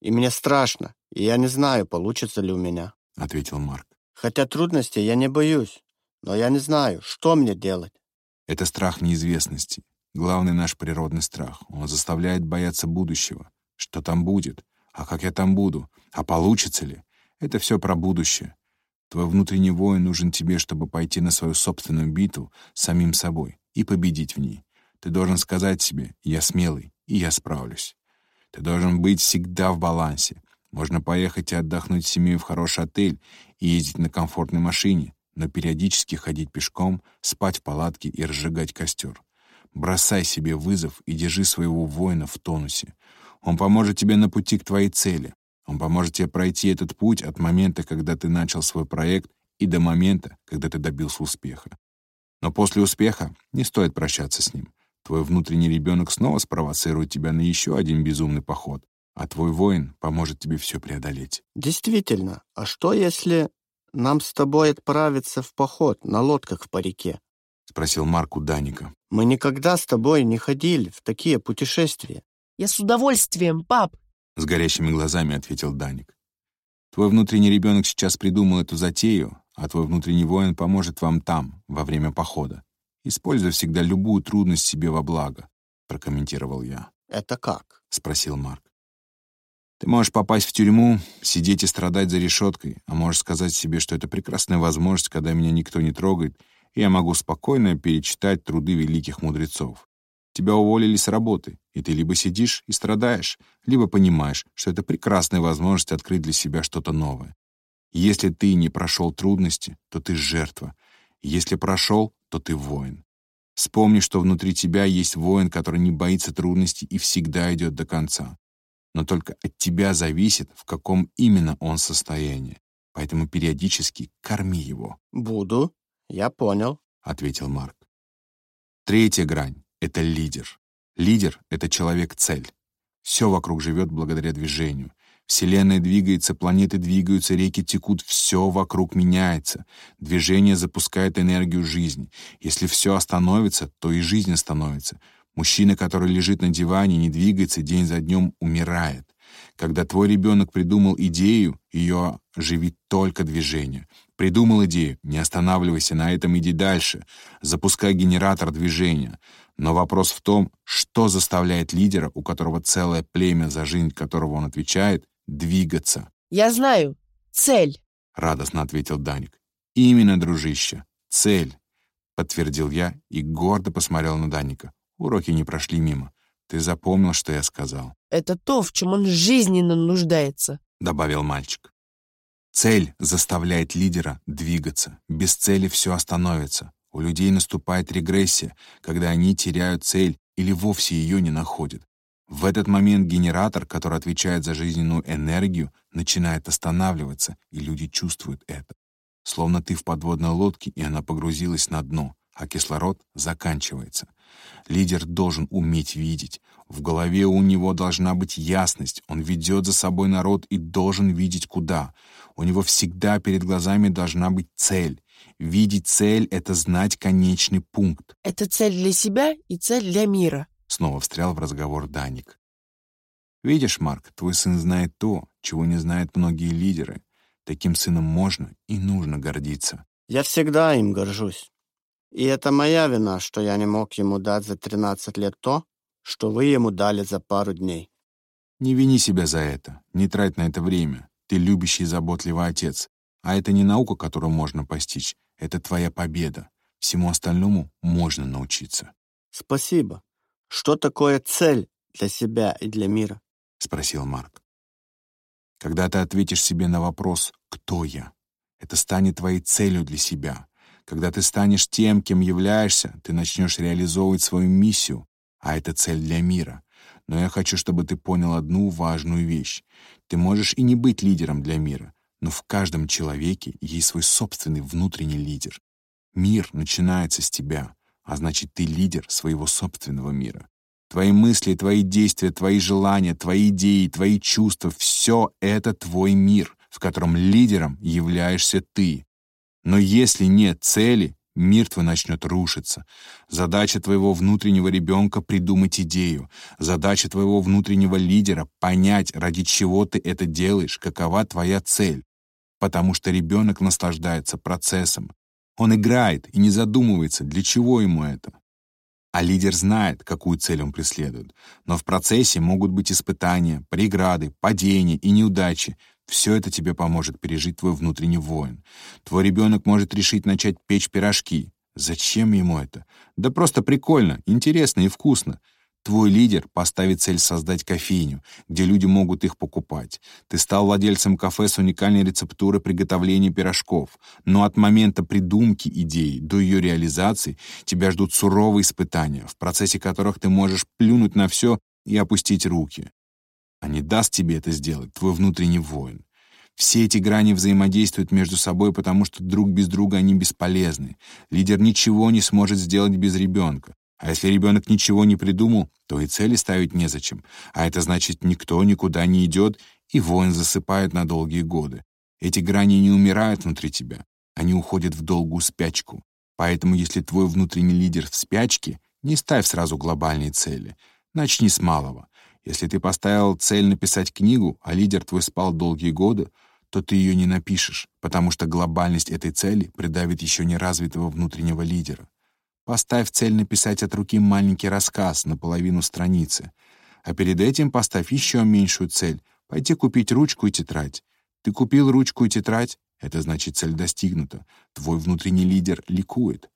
И мне страшно, и я не знаю, получится ли у меня», — ответил Марк. «Хотя трудностей я не боюсь, но я не знаю, что мне делать». Это страх неизвестности. Главный наш природный страх. Он заставляет бояться будущего. Что там будет? А как я там буду? А получится ли? Это все про будущее. Твой внутренний воин нужен тебе, чтобы пойти на свою собственную битву с самим собой и победить в ней. Ты должен сказать себе «я смелый, и я справлюсь». Ты должен быть всегда в балансе. Можно поехать и отдохнуть с семьей в хороший отель и ездить на комфортной машине, но периодически ходить пешком, спать в палатке и разжигать костер. Бросай себе вызов и держи своего воина в тонусе. Он поможет тебе на пути к твоей цели. Он поможет тебе пройти этот путь от момента, когда ты начал свой проект, и до момента, когда ты добился успеха. Но после успеха не стоит прощаться с ним. Твой внутренний ребенок снова спровоцирует тебя на еще один безумный поход, а твой воин поможет тебе все преодолеть. Действительно, а что если нам с тобой отправиться в поход на лодках по реке? Спросил Марк у Даника. Мы никогда с тобой не ходили в такие путешествия. Я с удовольствием, пап. С горящими глазами ответил Даник. Твой внутренний ребенок сейчас придумал эту затею, а твой внутренний воин поможет вам там, во время похода. Используй всегда любую трудность себе во благо, прокомментировал я. Это как? Спросил Марк. Ты можешь попасть в тюрьму, сидеть и страдать за решеткой, а можешь сказать себе, что это прекрасная возможность, когда меня никто не трогает, и я могу спокойно перечитать труды великих мудрецов. Тебя уволили с работы, и ты либо сидишь и страдаешь, либо понимаешь, что это прекрасная возможность открыть для себя что-то новое. Если ты не прошел трудности, то ты жертва. Если прошел, то ты воин. Вспомни, что внутри тебя есть воин, который не боится трудностей и всегда идет до конца. Но только от тебя зависит, в каком именно он состоянии. Поэтому периодически корми его. «Буду. Я понял», — ответил Марк. Третья грань — это лидер. Лидер — это человек-цель. Все вокруг живет благодаря движению. Вселенная двигается, планеты двигаются, реки текут, все вокруг меняется. Движение запускает энергию жизни. Если все остановится, то и жизнь остановится. Мужчина, который лежит на диване, не двигается день за днем, умирает. Когда твой ребенок придумал идею, ее живит только движение. Придумал идею, не останавливайся на этом, иди дальше. Запускай генератор движения. Но вопрос в том, что заставляет лидера, у которого целое племя, за жизнь которого он отвечает, двигаться. Я знаю. Цель. Радостно ответил Даник. Именно, дружище. Цель. Подтвердил я и гордо посмотрел на Даника. Уроки не прошли мимо. Ты запомнил, что я сказал? Это то, в чем он жизненно нуждается, добавил мальчик. Цель заставляет лидера двигаться. Без цели все остановится. У людей наступает регрессия, когда они теряют цель или вовсе ее не находят. В этот момент генератор, который отвечает за жизненную энергию, начинает останавливаться, и люди чувствуют это. Словно ты в подводной лодке, и она погрузилась на дно а кислород заканчивается. Лидер должен уметь видеть. В голове у него должна быть ясность. Он ведет за собой народ и должен видеть куда. У него всегда перед глазами должна быть цель. Видеть цель — это знать конечный пункт. Это цель для себя и цель для мира. Снова встрял в разговор Даник. Видишь, Марк, твой сын знает то, чего не знают многие лидеры. Таким сыном можно и нужно гордиться. Я всегда им горжусь. И это моя вина, что я не мог ему дать за 13 лет то, что вы ему дали за пару дней. Не вини себя за это, не трать на это время. Ты любящий и заботливый отец. А это не наука, которую можно постичь, это твоя победа. Всему остальному можно научиться. Спасибо. Что такое цель для себя и для мира? Спросил Марк. Когда ты ответишь себе на вопрос «Кто я?», это станет твоей целью для себя, когда ты станешь тем, кем являешься, ты начнешь реализовывать свою миссию, а это цель для мира. Но я хочу, чтобы ты понял одну важную вещь. Ты можешь и не быть лидером для мира, но в каждом человеке есть свой собственный внутренний лидер. Мир начинается с тебя, а значит, ты лидер своего собственного мира. Твои мысли, твои действия, твои желания, твои идеи, твои чувства — все это твой мир, в котором лидером являешься ты. Но если нет цели, мир твой начнет рушиться. Задача твоего внутреннего ребенка — придумать идею. Задача твоего внутреннего лидера — понять, ради чего ты это делаешь, какова твоя цель. Потому что ребенок наслаждается процессом. Он играет и не задумывается, для чего ему это. А лидер знает, какую цель он преследует. Но в процессе могут быть испытания, преграды, падения и неудачи. Все это тебе поможет пережить твой внутренний воин. Твой ребенок может решить начать печь пирожки. Зачем ему это? Да просто прикольно, интересно и вкусно. Твой лидер поставит цель создать кофейню, где люди могут их покупать. Ты стал владельцем кафе с уникальной рецептурой приготовления пирожков. Но от момента придумки идеи до ее реализации тебя ждут суровые испытания, в процессе которых ты можешь плюнуть на все и опустить руки а не даст тебе это сделать твой внутренний воин. Все эти грани взаимодействуют между собой, потому что друг без друга они бесполезны. Лидер ничего не сможет сделать без ребенка. А если ребенок ничего не придумал, то и цели ставить незачем. А это значит, никто никуда не идет, и воин засыпает на долгие годы. Эти грани не умирают внутри тебя. Они уходят в долгую спячку. Поэтому, если твой внутренний лидер в спячке, не ставь сразу глобальные цели. Начни с малого. Если ты поставил цель написать книгу, а лидер твой спал долгие годы, то ты ее не напишешь, потому что глобальность этой цели придавит еще неразвитого внутреннего лидера. Поставь цель написать от руки маленький рассказ на половину страницы, а перед этим поставь еще меньшую цель — пойти купить ручку и тетрадь. Ты купил ручку и тетрадь — это значит цель достигнута. Твой внутренний лидер ликует.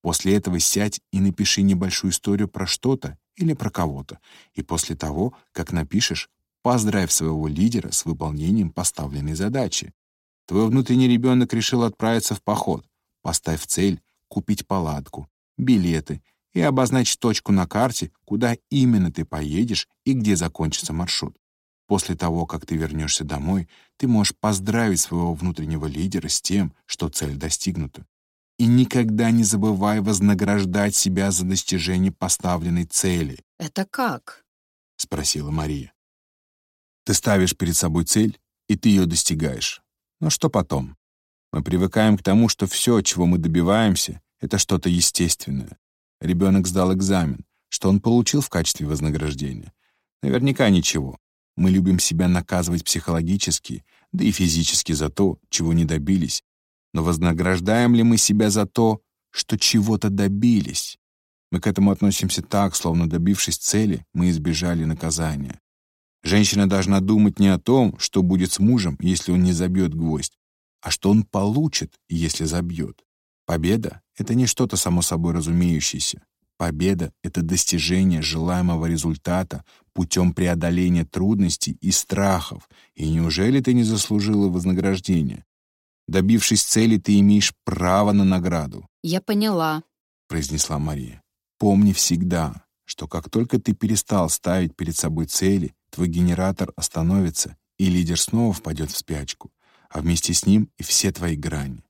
После этого сядь и напиши небольшую историю про что-то или про кого-то. И после того, как напишешь, поздравь своего лидера с выполнением поставленной задачи. Твой внутренний ребенок решил отправиться в поход. Поставь цель купить палатку, билеты и обозначь точку на карте, куда именно ты поедешь и где закончится маршрут. После того, как ты вернешься домой, ты можешь поздравить своего внутреннего лидера с тем, что цель достигнута. И никогда не забывай вознаграждать себя за достижение поставленной цели. «Это как?» — спросила Мария. «Ты ставишь перед собой цель, и ты ее достигаешь. Но что потом? Мы привыкаем к тому, что все, чего мы добиваемся, — это что-то естественное. Ребенок сдал экзамен. Что он получил в качестве вознаграждения? Наверняка ничего. Мы любим себя наказывать психологически, да и физически за то, чего не добились. Но вознаграждаем ли мы себя за то, что чего-то добились? Мы к этому относимся так, словно добившись цели, мы избежали наказания. Женщина должна думать не о том, что будет с мужем, если он не забьет гвоздь, а что он получит, если забьет. Победа — это не что-то само собой разумеющееся. Победа — это достижение желаемого результата путем преодоления трудностей и страхов. И неужели ты не заслужила вознаграждения? Добившись цели, ты имеешь право на награду. «Я поняла», — произнесла Мария. «Помни всегда, что как только ты перестал ставить перед собой цели, твой генератор остановится, и лидер снова впадет в спячку, а вместе с ним и все твои грани.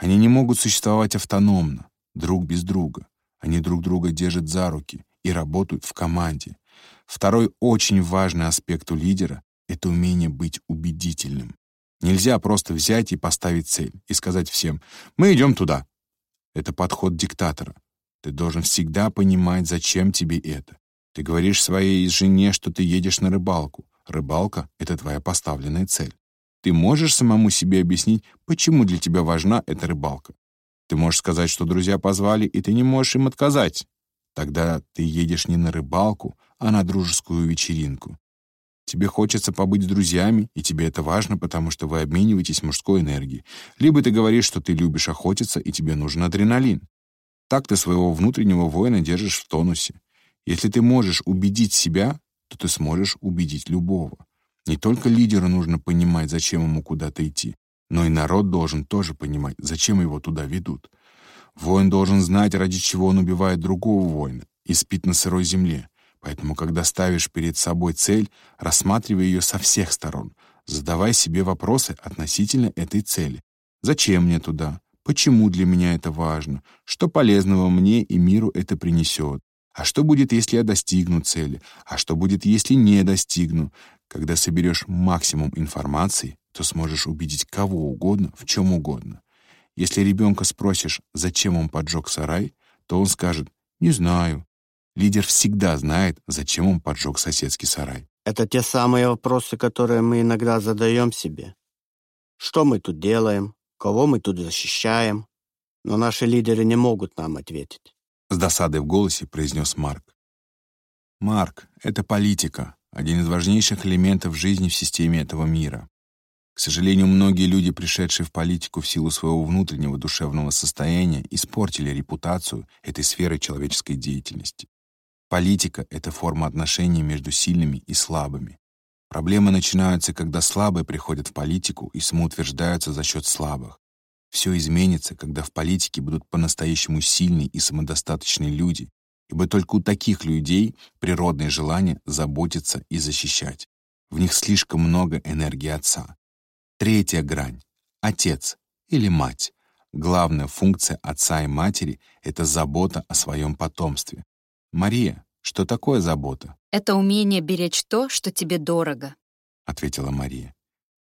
Они не могут существовать автономно, друг без друга. Они друг друга держат за руки и работают в команде. Второй очень важный аспект у лидера — это умение быть убедительным. Нельзя просто взять и поставить цель и сказать всем «Мы идем туда». Это подход диктатора. Ты должен всегда понимать, зачем тебе это. Ты говоришь своей жене, что ты едешь на рыбалку. Рыбалка — это твоя поставленная цель. Ты можешь самому себе объяснить, почему для тебя важна эта рыбалка. Ты можешь сказать, что друзья позвали, и ты не можешь им отказать. Тогда ты едешь не на рыбалку, а на дружескую вечеринку. Тебе хочется побыть с друзьями, и тебе это важно, потому что вы обмениваетесь мужской энергией. Либо ты говоришь, что ты любишь охотиться, и тебе нужен адреналин. Так ты своего внутреннего воина держишь в тонусе. Если ты можешь убедить себя, то ты сможешь убедить любого. Не только лидеру нужно понимать, зачем ему куда-то идти, но и народ должен тоже понимать, зачем его туда ведут. Воин должен знать, ради чего он убивает другого воина и спит на сырой земле. Поэтому, когда ставишь перед собой цель, рассматривай ее со всех сторон. Задавай себе вопросы относительно этой цели. Зачем мне туда? Почему для меня это важно? Что полезного мне и миру это принесет? А что будет, если я достигну цели? А что будет, если не достигну? Когда соберешь максимум информации, то сможешь убедить кого угодно в чем угодно. Если ребенка спросишь, зачем он поджег сарай, то он скажет «не знаю». Лидер всегда знает, зачем он поджег соседский сарай. Это те самые вопросы, которые мы иногда задаем себе. Что мы тут делаем? Кого мы тут защищаем? Но наши лидеры не могут нам ответить. С досадой в голосе произнес Марк. Марк — это политика, один из важнейших элементов жизни в системе этого мира. К сожалению, многие люди, пришедшие в политику в силу своего внутреннего душевного состояния, испортили репутацию этой сферы человеческой деятельности. Политика — это форма отношений между сильными и слабыми. Проблемы начинаются, когда слабые приходят в политику и самоутверждаются за счет слабых. Все изменится, когда в политике будут по-настоящему сильные и самодостаточные люди, ибо только у таких людей природное желание заботиться и защищать. В них слишком много энергии отца. Третья грань — отец или мать. Главная функция отца и матери — это забота о своем потомстве. Мария, что такое забота? «Это умение беречь то, что тебе дорого», — ответила Мария.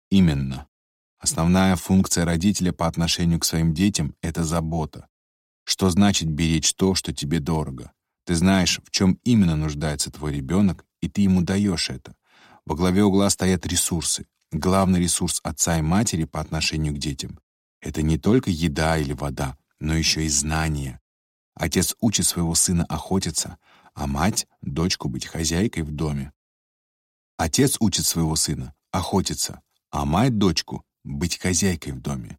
Именно. Основная функция родителя по отношению к своим детям — это забота. Что значит беречь то, что тебе дорого? Ты знаешь, в чем именно нуждается твой ребенок, и ты ему даешь это. Во главе угла стоят ресурсы, Главный ресурс отца и матери по отношению к детям — это не только еда или вода, но еще и знания. Отец учит своего сына охотиться, а мать — дочку быть хозяйкой в доме. Отец учит своего сына охотиться, а мать — дочку быть хозяйкой в доме.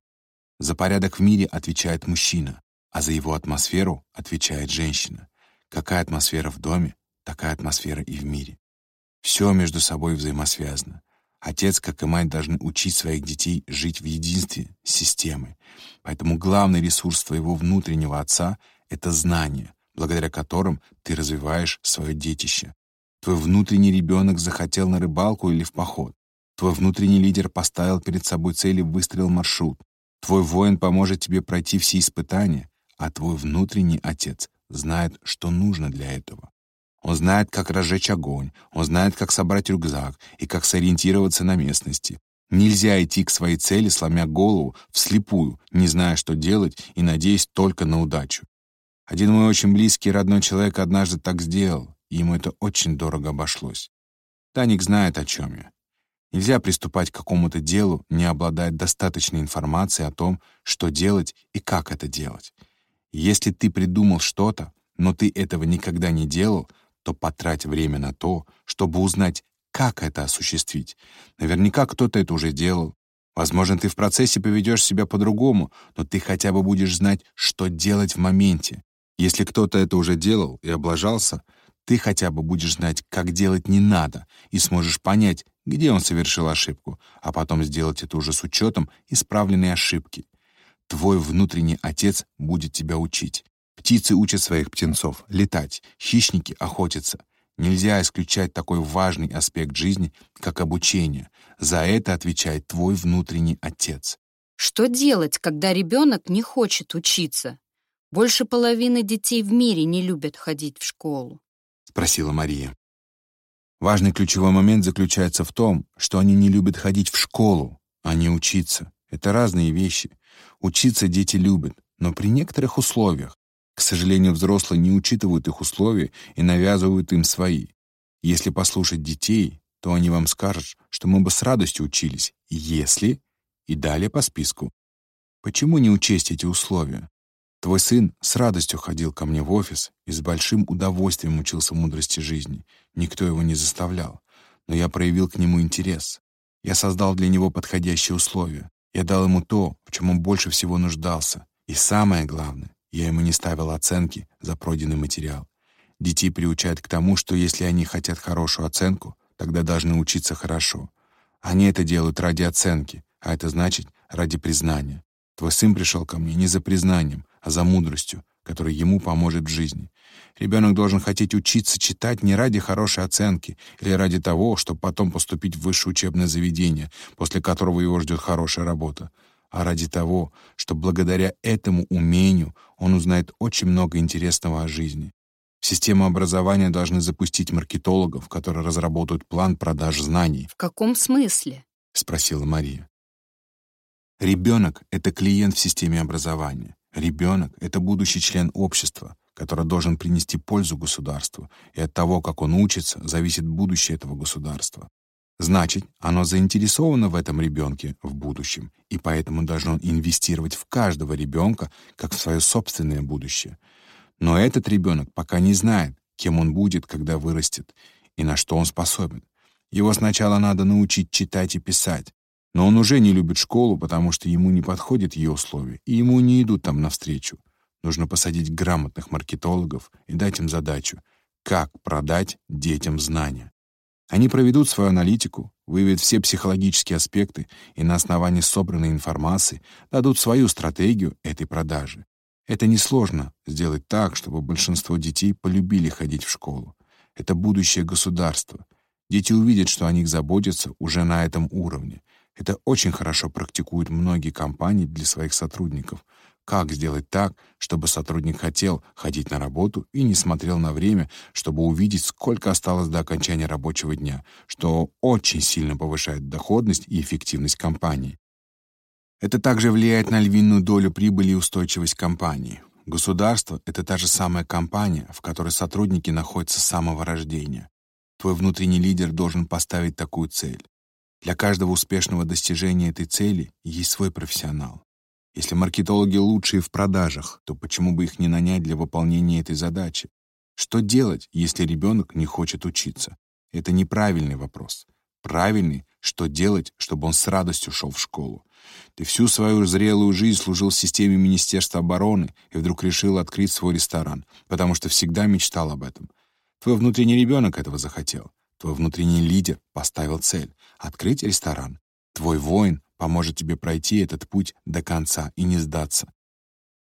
За порядок в мире отвечает мужчина, а за его атмосферу отвечает женщина. Какая атмосфера в доме, такая атмосфера и в мире. Все между собой взаимосвязано. Отец, как и мать, должны учить своих детей жить в единстве с системой. Поэтому главный ресурс твоего внутреннего отца — это знания, благодаря которым ты развиваешь свое детище. Твой внутренний ребенок захотел на рыбалку или в поход. Твой внутренний лидер поставил перед собой цель и выстроил маршрут. Твой воин поможет тебе пройти все испытания, а твой внутренний отец знает, что нужно для этого. Он знает, как разжечь огонь, он знает, как собрать рюкзак и как сориентироваться на местности. Нельзя идти к своей цели, сломя голову, вслепую, не зная, что делать и надеясь только на удачу. Один мой очень близкий родной человек однажды так сделал, и ему это очень дорого обошлось. Таник знает, о чем я. Нельзя приступать к какому-то делу, не обладая достаточной информацией о том, что делать и как это делать. Если ты придумал что-то, но ты этого никогда не делал, то потрать время на то, чтобы узнать, как это осуществить. Наверняка кто-то это уже делал. Возможно, ты в процессе поведешь себя по-другому, но ты хотя бы будешь знать, что делать в моменте. Если кто-то это уже делал и облажался, ты хотя бы будешь знать, как делать не надо, и сможешь понять, где он совершил ошибку, а потом сделать это уже с учетом исправленной ошибки. Твой внутренний отец будет тебя учить. Птицы учат своих птенцов летать, хищники охотятся. Нельзя исключать такой важный аспект жизни, как обучение. За это отвечает твой внутренний отец. Что делать, когда ребенок не хочет учиться? Больше половины детей в мире не любят ходить в школу. Спросила Мария. Важный ключевой момент заключается в том, что они не любят ходить в школу, а не учиться. Это разные вещи. Учиться дети любят, но при некоторых условиях. К сожалению, взрослые не учитывают их условия и навязывают им свои. Если послушать детей, то они вам скажут, что мы бы с радостью учились, если... И далее по списку. Почему не учесть эти условия? Твой сын с радостью ходил ко мне в офис и с большим удовольствием учился мудрости жизни. Никто его не заставлял. Но я проявил к нему интерес. Я создал для него подходящие условия. Я дал ему то, в чем он больше всего нуждался. И самое главное, я ему не ставил оценки за пройденный материал. Детей приучают к тому, что если они хотят хорошую оценку, тогда должны учиться хорошо. Они это делают ради оценки, а это значит ради признания. Твой сын пришел ко мне не за признанием, а за мудростью, которая ему поможет в жизни. Ребенок должен хотеть учиться читать не ради хорошей оценки или ради того, чтобы потом поступить в высшее учебное заведение, после которого его ждет хорошая работа а ради того, что благодаря этому умению он узнает очень много интересного о жизни. В систему образования должны запустить маркетологов, которые разработают план продаж знаний. В каком смысле? спросила Мария. Ребенок — это клиент в системе образования. Ребенок — это будущий член общества, который должен принести пользу государству, и от того, как он учится, зависит будущее этого государства. Значит, оно заинтересовано в этом ребенке в будущем, и поэтому должно инвестировать в каждого ребенка как в свое собственное будущее. Но этот ребенок пока не знает, кем он будет, когда вырастет, и на что он способен. Его сначала надо научить читать и писать, но он уже не любит школу, потому что ему не подходят ее условия, и ему не идут там навстречу. Нужно посадить грамотных маркетологов и дать им задачу, как продать детям знания. Они проведут свою аналитику, выявят все психологические аспекты и на основании собранной информации дадут свою стратегию этой продажи. Это несложно сделать так, чтобы большинство детей полюбили ходить в школу. Это будущее государства. Дети увидят, что о них заботятся уже на этом уровне. Это очень хорошо практикуют многие компании для своих сотрудников — как сделать так, чтобы сотрудник хотел ходить на работу и не смотрел на время, чтобы увидеть, сколько осталось до окончания рабочего дня, что очень сильно повышает доходность и эффективность компании. Это также влияет на львиную долю прибыли и устойчивость компании. Государство — это та же самая компания, в которой сотрудники находятся с самого рождения. Твой внутренний лидер должен поставить такую цель. Для каждого успешного достижения этой цели есть свой профессионал. Если маркетологи лучшие в продажах, то почему бы их не нанять для выполнения этой задачи? Что делать, если ребенок не хочет учиться? Это неправильный вопрос. Правильный, что делать, чтобы он с радостью шел в школу. Ты всю свою зрелую жизнь служил в системе Министерства обороны и вдруг решил открыть свой ресторан, потому что всегда мечтал об этом. Твой внутренний ребенок этого захотел. Твой внутренний лидер поставил цель — открыть ресторан. Твой воин поможет тебе пройти этот путь до конца и не сдаться.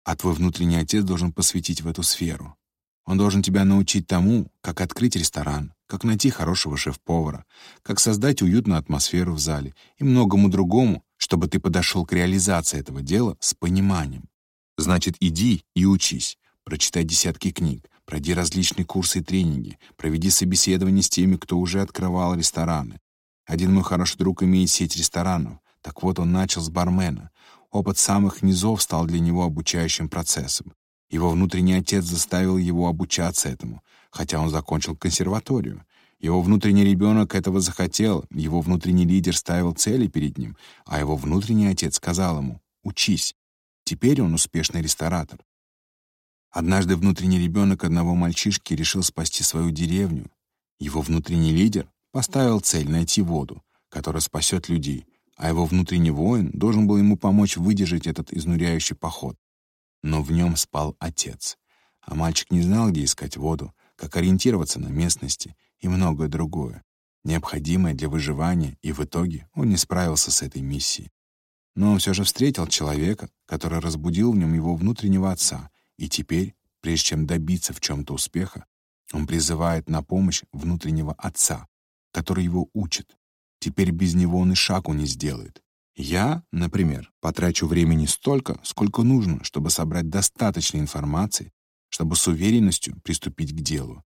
А твой внутренний отец должен посвятить в эту сферу. Он должен тебя научить тому, как открыть ресторан, как найти хорошего шеф-повара, как создать уютную атмосферу в зале и многому другому, чтобы ты подошел к реализации этого дела с пониманием. Значит, иди и учись, прочитай десятки книг, пройди различные курсы и тренинги, проведи собеседование с теми, кто уже открывал рестораны. Один мой хороший друг имеет сеть ресторанов. Так вот, он начал с бармена. Опыт самых низов стал для него обучающим процессом. Его внутренний отец заставил его обучаться этому, хотя он закончил консерваторию. Его внутренний ребенок этого захотел, его внутренний лидер ставил цели перед ним, а его внутренний отец сказал ему «учись». Теперь он успешный ресторатор. Однажды внутренний ребенок одного мальчишки решил спасти свою деревню. Его внутренний лидер поставил цель найти воду, которая спасет людей, а его внутренний воин должен был ему помочь выдержать этот изнуряющий поход. Но в нем спал отец, а мальчик не знал, где искать воду, как ориентироваться на местности и многое другое, необходимое для выживания, и в итоге он не справился с этой миссией. Но он все же встретил человека, который разбудил в нем его внутреннего отца, и теперь, прежде чем добиться в чем-то успеха, он призывает на помощь внутреннего отца, который его учит. Теперь без него он и шагу не сделает. Я, например, потрачу времени столько, сколько нужно, чтобы собрать достаточно информации, чтобы с уверенностью приступить к делу.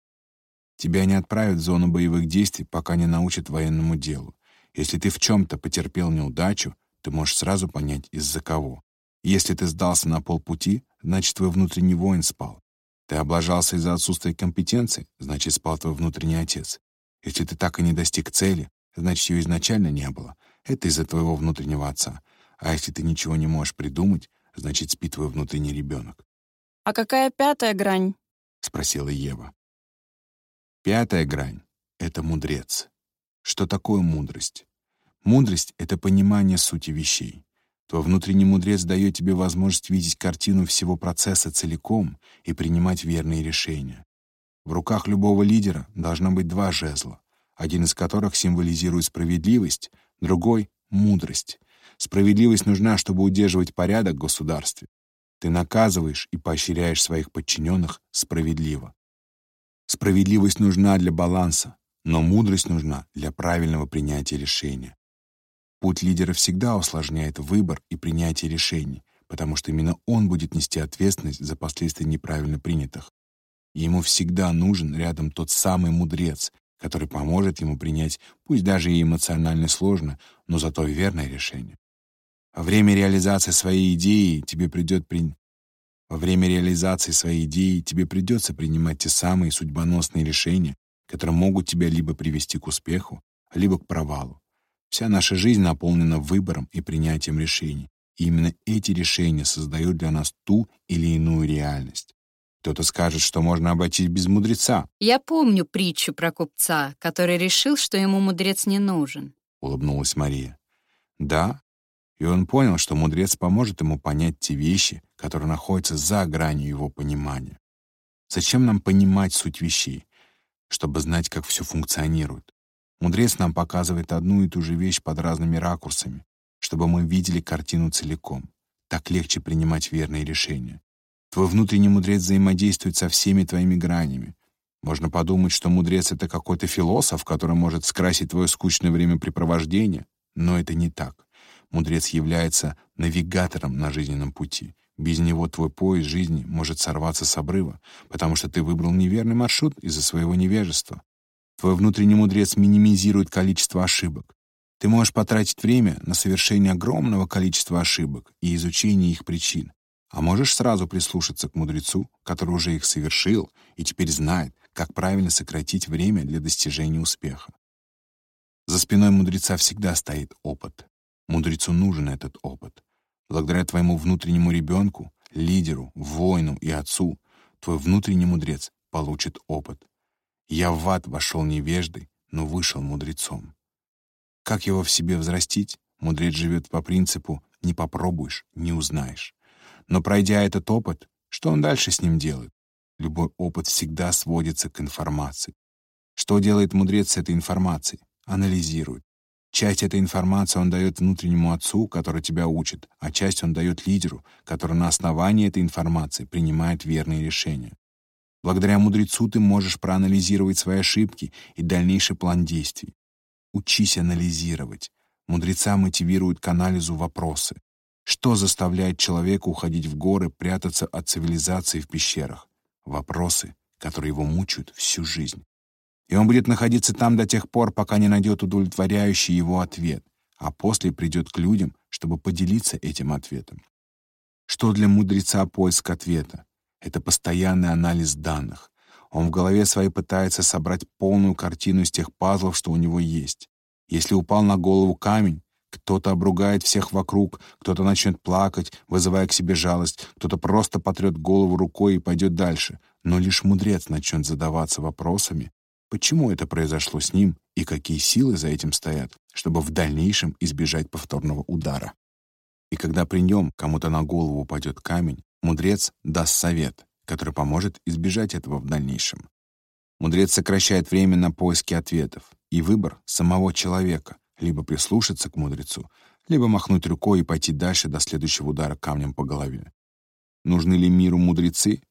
Тебя не отправят в зону боевых действий, пока не научат военному делу. Если ты в чем-то потерпел неудачу, ты можешь сразу понять, из-за кого. Если ты сдался на полпути, значит, твой внутренний воин спал. Ты облажался из-за отсутствия компетенции, значит, спал твой внутренний отец. Если ты так и не достиг цели, значит, ее изначально не было. Это из-за твоего внутреннего отца. А если ты ничего не можешь придумать, значит, спит твой внутренний ребенок. «А какая пятая грань?» — спросила Ева. Пятая грань — это мудрец. Что такое мудрость? Мудрость — это понимание сути вещей. Твой внутренний мудрец дает тебе возможность видеть картину всего процесса целиком и принимать верные решения. В руках любого лидера должно быть два жезла, один из которых символизирует справедливость, другой — мудрость. Справедливость нужна, чтобы удерживать порядок в государстве. Ты наказываешь и поощряешь своих подчиненных справедливо. Справедливость нужна для баланса, но мудрость нужна для правильного принятия решения. Путь лидера всегда усложняет выбор и принятие решений, потому что именно он будет нести ответственность за последствия неправильно принятых. И ему всегда нужен рядом тот самый мудрец, который поможет ему принять, пусть даже и эмоционально сложно, но зато верное решение. Во время реализации своей идеи тебе придет при... Во время реализации своей идеи тебе придется принимать те самые судьбоносные решения, которые могут тебя либо привести к успеху, либо к провалу. Вся наша жизнь наполнена выбором и принятием решений. И именно эти решения создают для нас ту или иную реальность. Кто-то скажет, что можно обойтись без мудреца. Я помню притчу про купца, который решил, что ему мудрец не нужен. Улыбнулась Мария. Да, и он понял, что мудрец поможет ему понять те вещи, которые находятся за гранью его понимания. Зачем нам понимать суть вещей? Чтобы знать, как все функционирует. Мудрец нам показывает одну и ту же вещь под разными ракурсами, чтобы мы видели картину целиком. Так легче принимать верные решения. Твой внутренний мудрец взаимодействует со всеми твоими гранями. Можно подумать, что мудрец — это какой-то философ, который может скрасить твое скучное времяпрепровождение, но это не так. Мудрец является навигатором на жизненном пути. Без него твой поезд жизни может сорваться с обрыва, потому что ты выбрал неверный маршрут из-за своего невежества. Твой внутренний мудрец минимизирует количество ошибок. Ты можешь потратить время на совершение огромного количества ошибок и изучение их причин, а можешь сразу прислушаться к мудрецу, который уже их совершил и теперь знает, как правильно сократить время для достижения успеха. За спиной мудреца всегда стоит опыт. Мудрецу нужен этот опыт. Благодаря твоему внутреннему ребенку, лидеру, воину и отцу, твой внутренний мудрец получит опыт. Я в ад вошел невеждой, но вышел мудрецом. Как его в себе взрастить? Мудрец живет по принципу «не попробуешь, не узнаешь». Но пройдя этот опыт, что он дальше с ним делает? Любой опыт всегда сводится к информации. Что делает мудрец с этой информацией? Анализирует. Часть этой информации он дает внутреннему отцу, который тебя учит, а часть он дает лидеру, который на основании этой информации принимает верные решения. Благодаря мудрецу ты можешь проанализировать свои ошибки и дальнейший план действий. Учись анализировать. Мудреца мотивируют к анализу вопросы. Что заставляет человека уходить в горы, прятаться от цивилизации в пещерах? Вопросы, которые его мучают всю жизнь и он будет находиться там до тех пор, пока не найдет удовлетворяющий его ответ, а после придет к людям, чтобы поделиться этим ответом. Что для мудреца поиск ответа? Это постоянный анализ данных. Он в голове своей пытается собрать полную картину из тех пазлов, что у него есть. Если упал на голову камень, кто-то обругает всех вокруг, кто-то начнет плакать, вызывая к себе жалость, кто-то просто потрет голову рукой и пойдет дальше. Но лишь мудрец начнет задаваться вопросами, почему это произошло с ним и какие силы за этим стоят, чтобы в дальнейшем избежать повторного удара. И когда при нем кому-то на голову упадет камень, мудрец даст совет, который поможет избежать этого в дальнейшем. Мудрец сокращает время на поиски ответов и выбор самого человека, либо прислушаться к мудрецу, либо махнуть рукой и пойти дальше до следующего удара камнем по голове. Нужны ли миру мудрецы?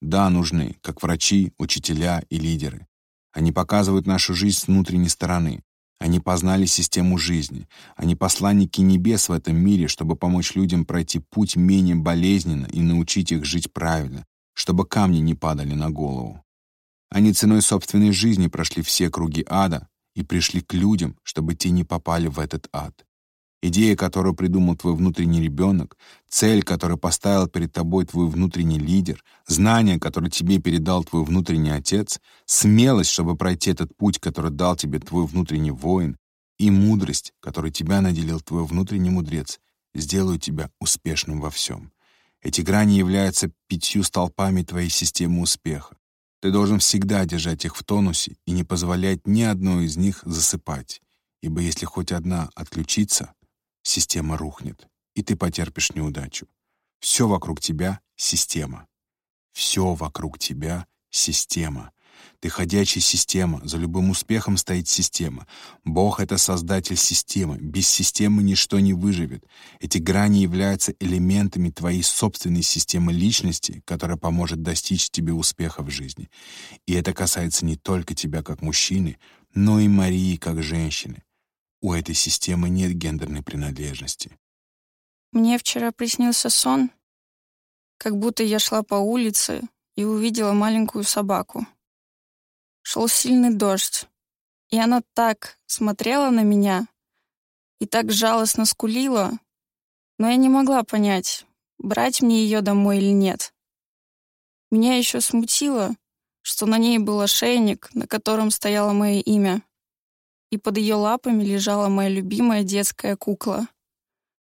Да, нужны, как врачи, учителя и лидеры. Они показывают нашу жизнь с внутренней стороны. Они познали систему жизни. Они посланники небес в этом мире, чтобы помочь людям пройти путь менее болезненно и научить их жить правильно, чтобы камни не падали на голову. Они ценой собственной жизни прошли все круги ада, и пришли к людям, чтобы те не попали в этот ад. Идея, которую придумал твой внутренний ребенок, цель, которую поставил перед тобой твой внутренний лидер, знание, которое тебе передал твой внутренний отец, смелость, чтобы пройти этот путь, который дал тебе твой внутренний воин, и мудрость, которой тебя наделил твой внутренний мудрец, сделают тебя успешным во всем. Эти грани являются пятью столпами твоей системы успеха. Ты должен всегда держать их в тонусе и не позволять ни одной из них засыпать, ибо если хоть одна отключится, система рухнет, и ты потерпишь неудачу. Все вокруг тебя — система. Все вокруг тебя — система. Ты ходячая система, за любым успехом стоит система. Бог — это создатель системы. Без системы ничто не выживет. Эти грани являются элементами твоей собственной системы личности, которая поможет достичь тебе успеха в жизни. И это касается не только тебя как мужчины, но и Марии как женщины. У этой системы нет гендерной принадлежности. Мне вчера приснился сон, как будто я шла по улице и увидела маленькую собаку. Шел сильный дождь, и она так смотрела на меня и так жалостно скулила, но я не могла понять, брать мне ее домой или нет. Меня еще смутило, что на ней был ошейник, на котором стояло мое имя, и под ее лапами лежала моя любимая детская кукла,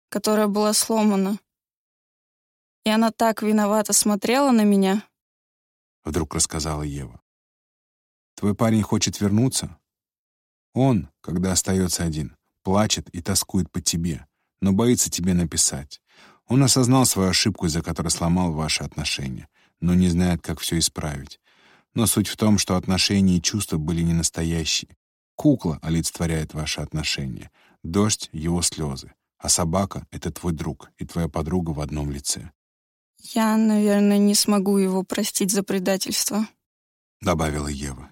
которая была сломана. И она так виновато смотрела на меня. Вдруг рассказала Ева. Твой парень хочет вернуться? Он, когда остается один, плачет и тоскует по тебе, но боится тебе написать. Он осознал свою ошибку, из-за которой сломал ваши отношения, но не знает, как все исправить. Но суть в том, что отношения и чувства были не настоящие. Кукла олицетворяет ваши отношения, дождь — его слезы, а собака — это твой друг и твоя подруга в одном лице. «Я, наверное, не смогу его простить за предательство», — добавила Ева.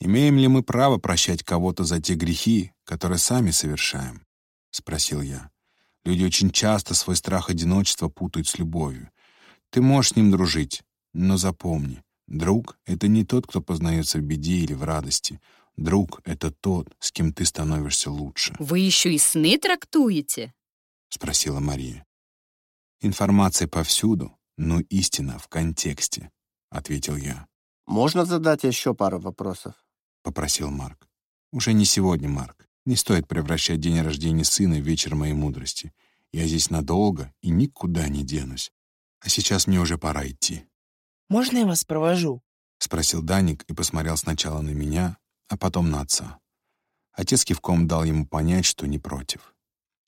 «Имеем ли мы право прощать кого-то за те грехи, которые сами совершаем?» — спросил я. Люди очень часто свой страх одиночества путают с любовью. Ты можешь с ним дружить, но запомни, друг — это не тот, кто познается в беде или в радости. Друг — это тот, с кем ты становишься лучше. «Вы еще и сны трактуете?» — спросила Мария. «Информация повсюду, но истина в контексте», — ответил я. «Можно задать еще пару вопросов?» Попросил Марк. «Уже не сегодня, Марк. Не стоит превращать день рождения сына в вечер моей мудрости. Я здесь надолго и никуда не денусь. А сейчас мне уже пора идти». «Можно я вас провожу?» — спросил Даник и посмотрел сначала на меня, а потом на отца. Отец кивком дал ему понять, что не против.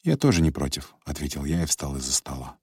«Я тоже не против», — ответил я и встал из-за стола.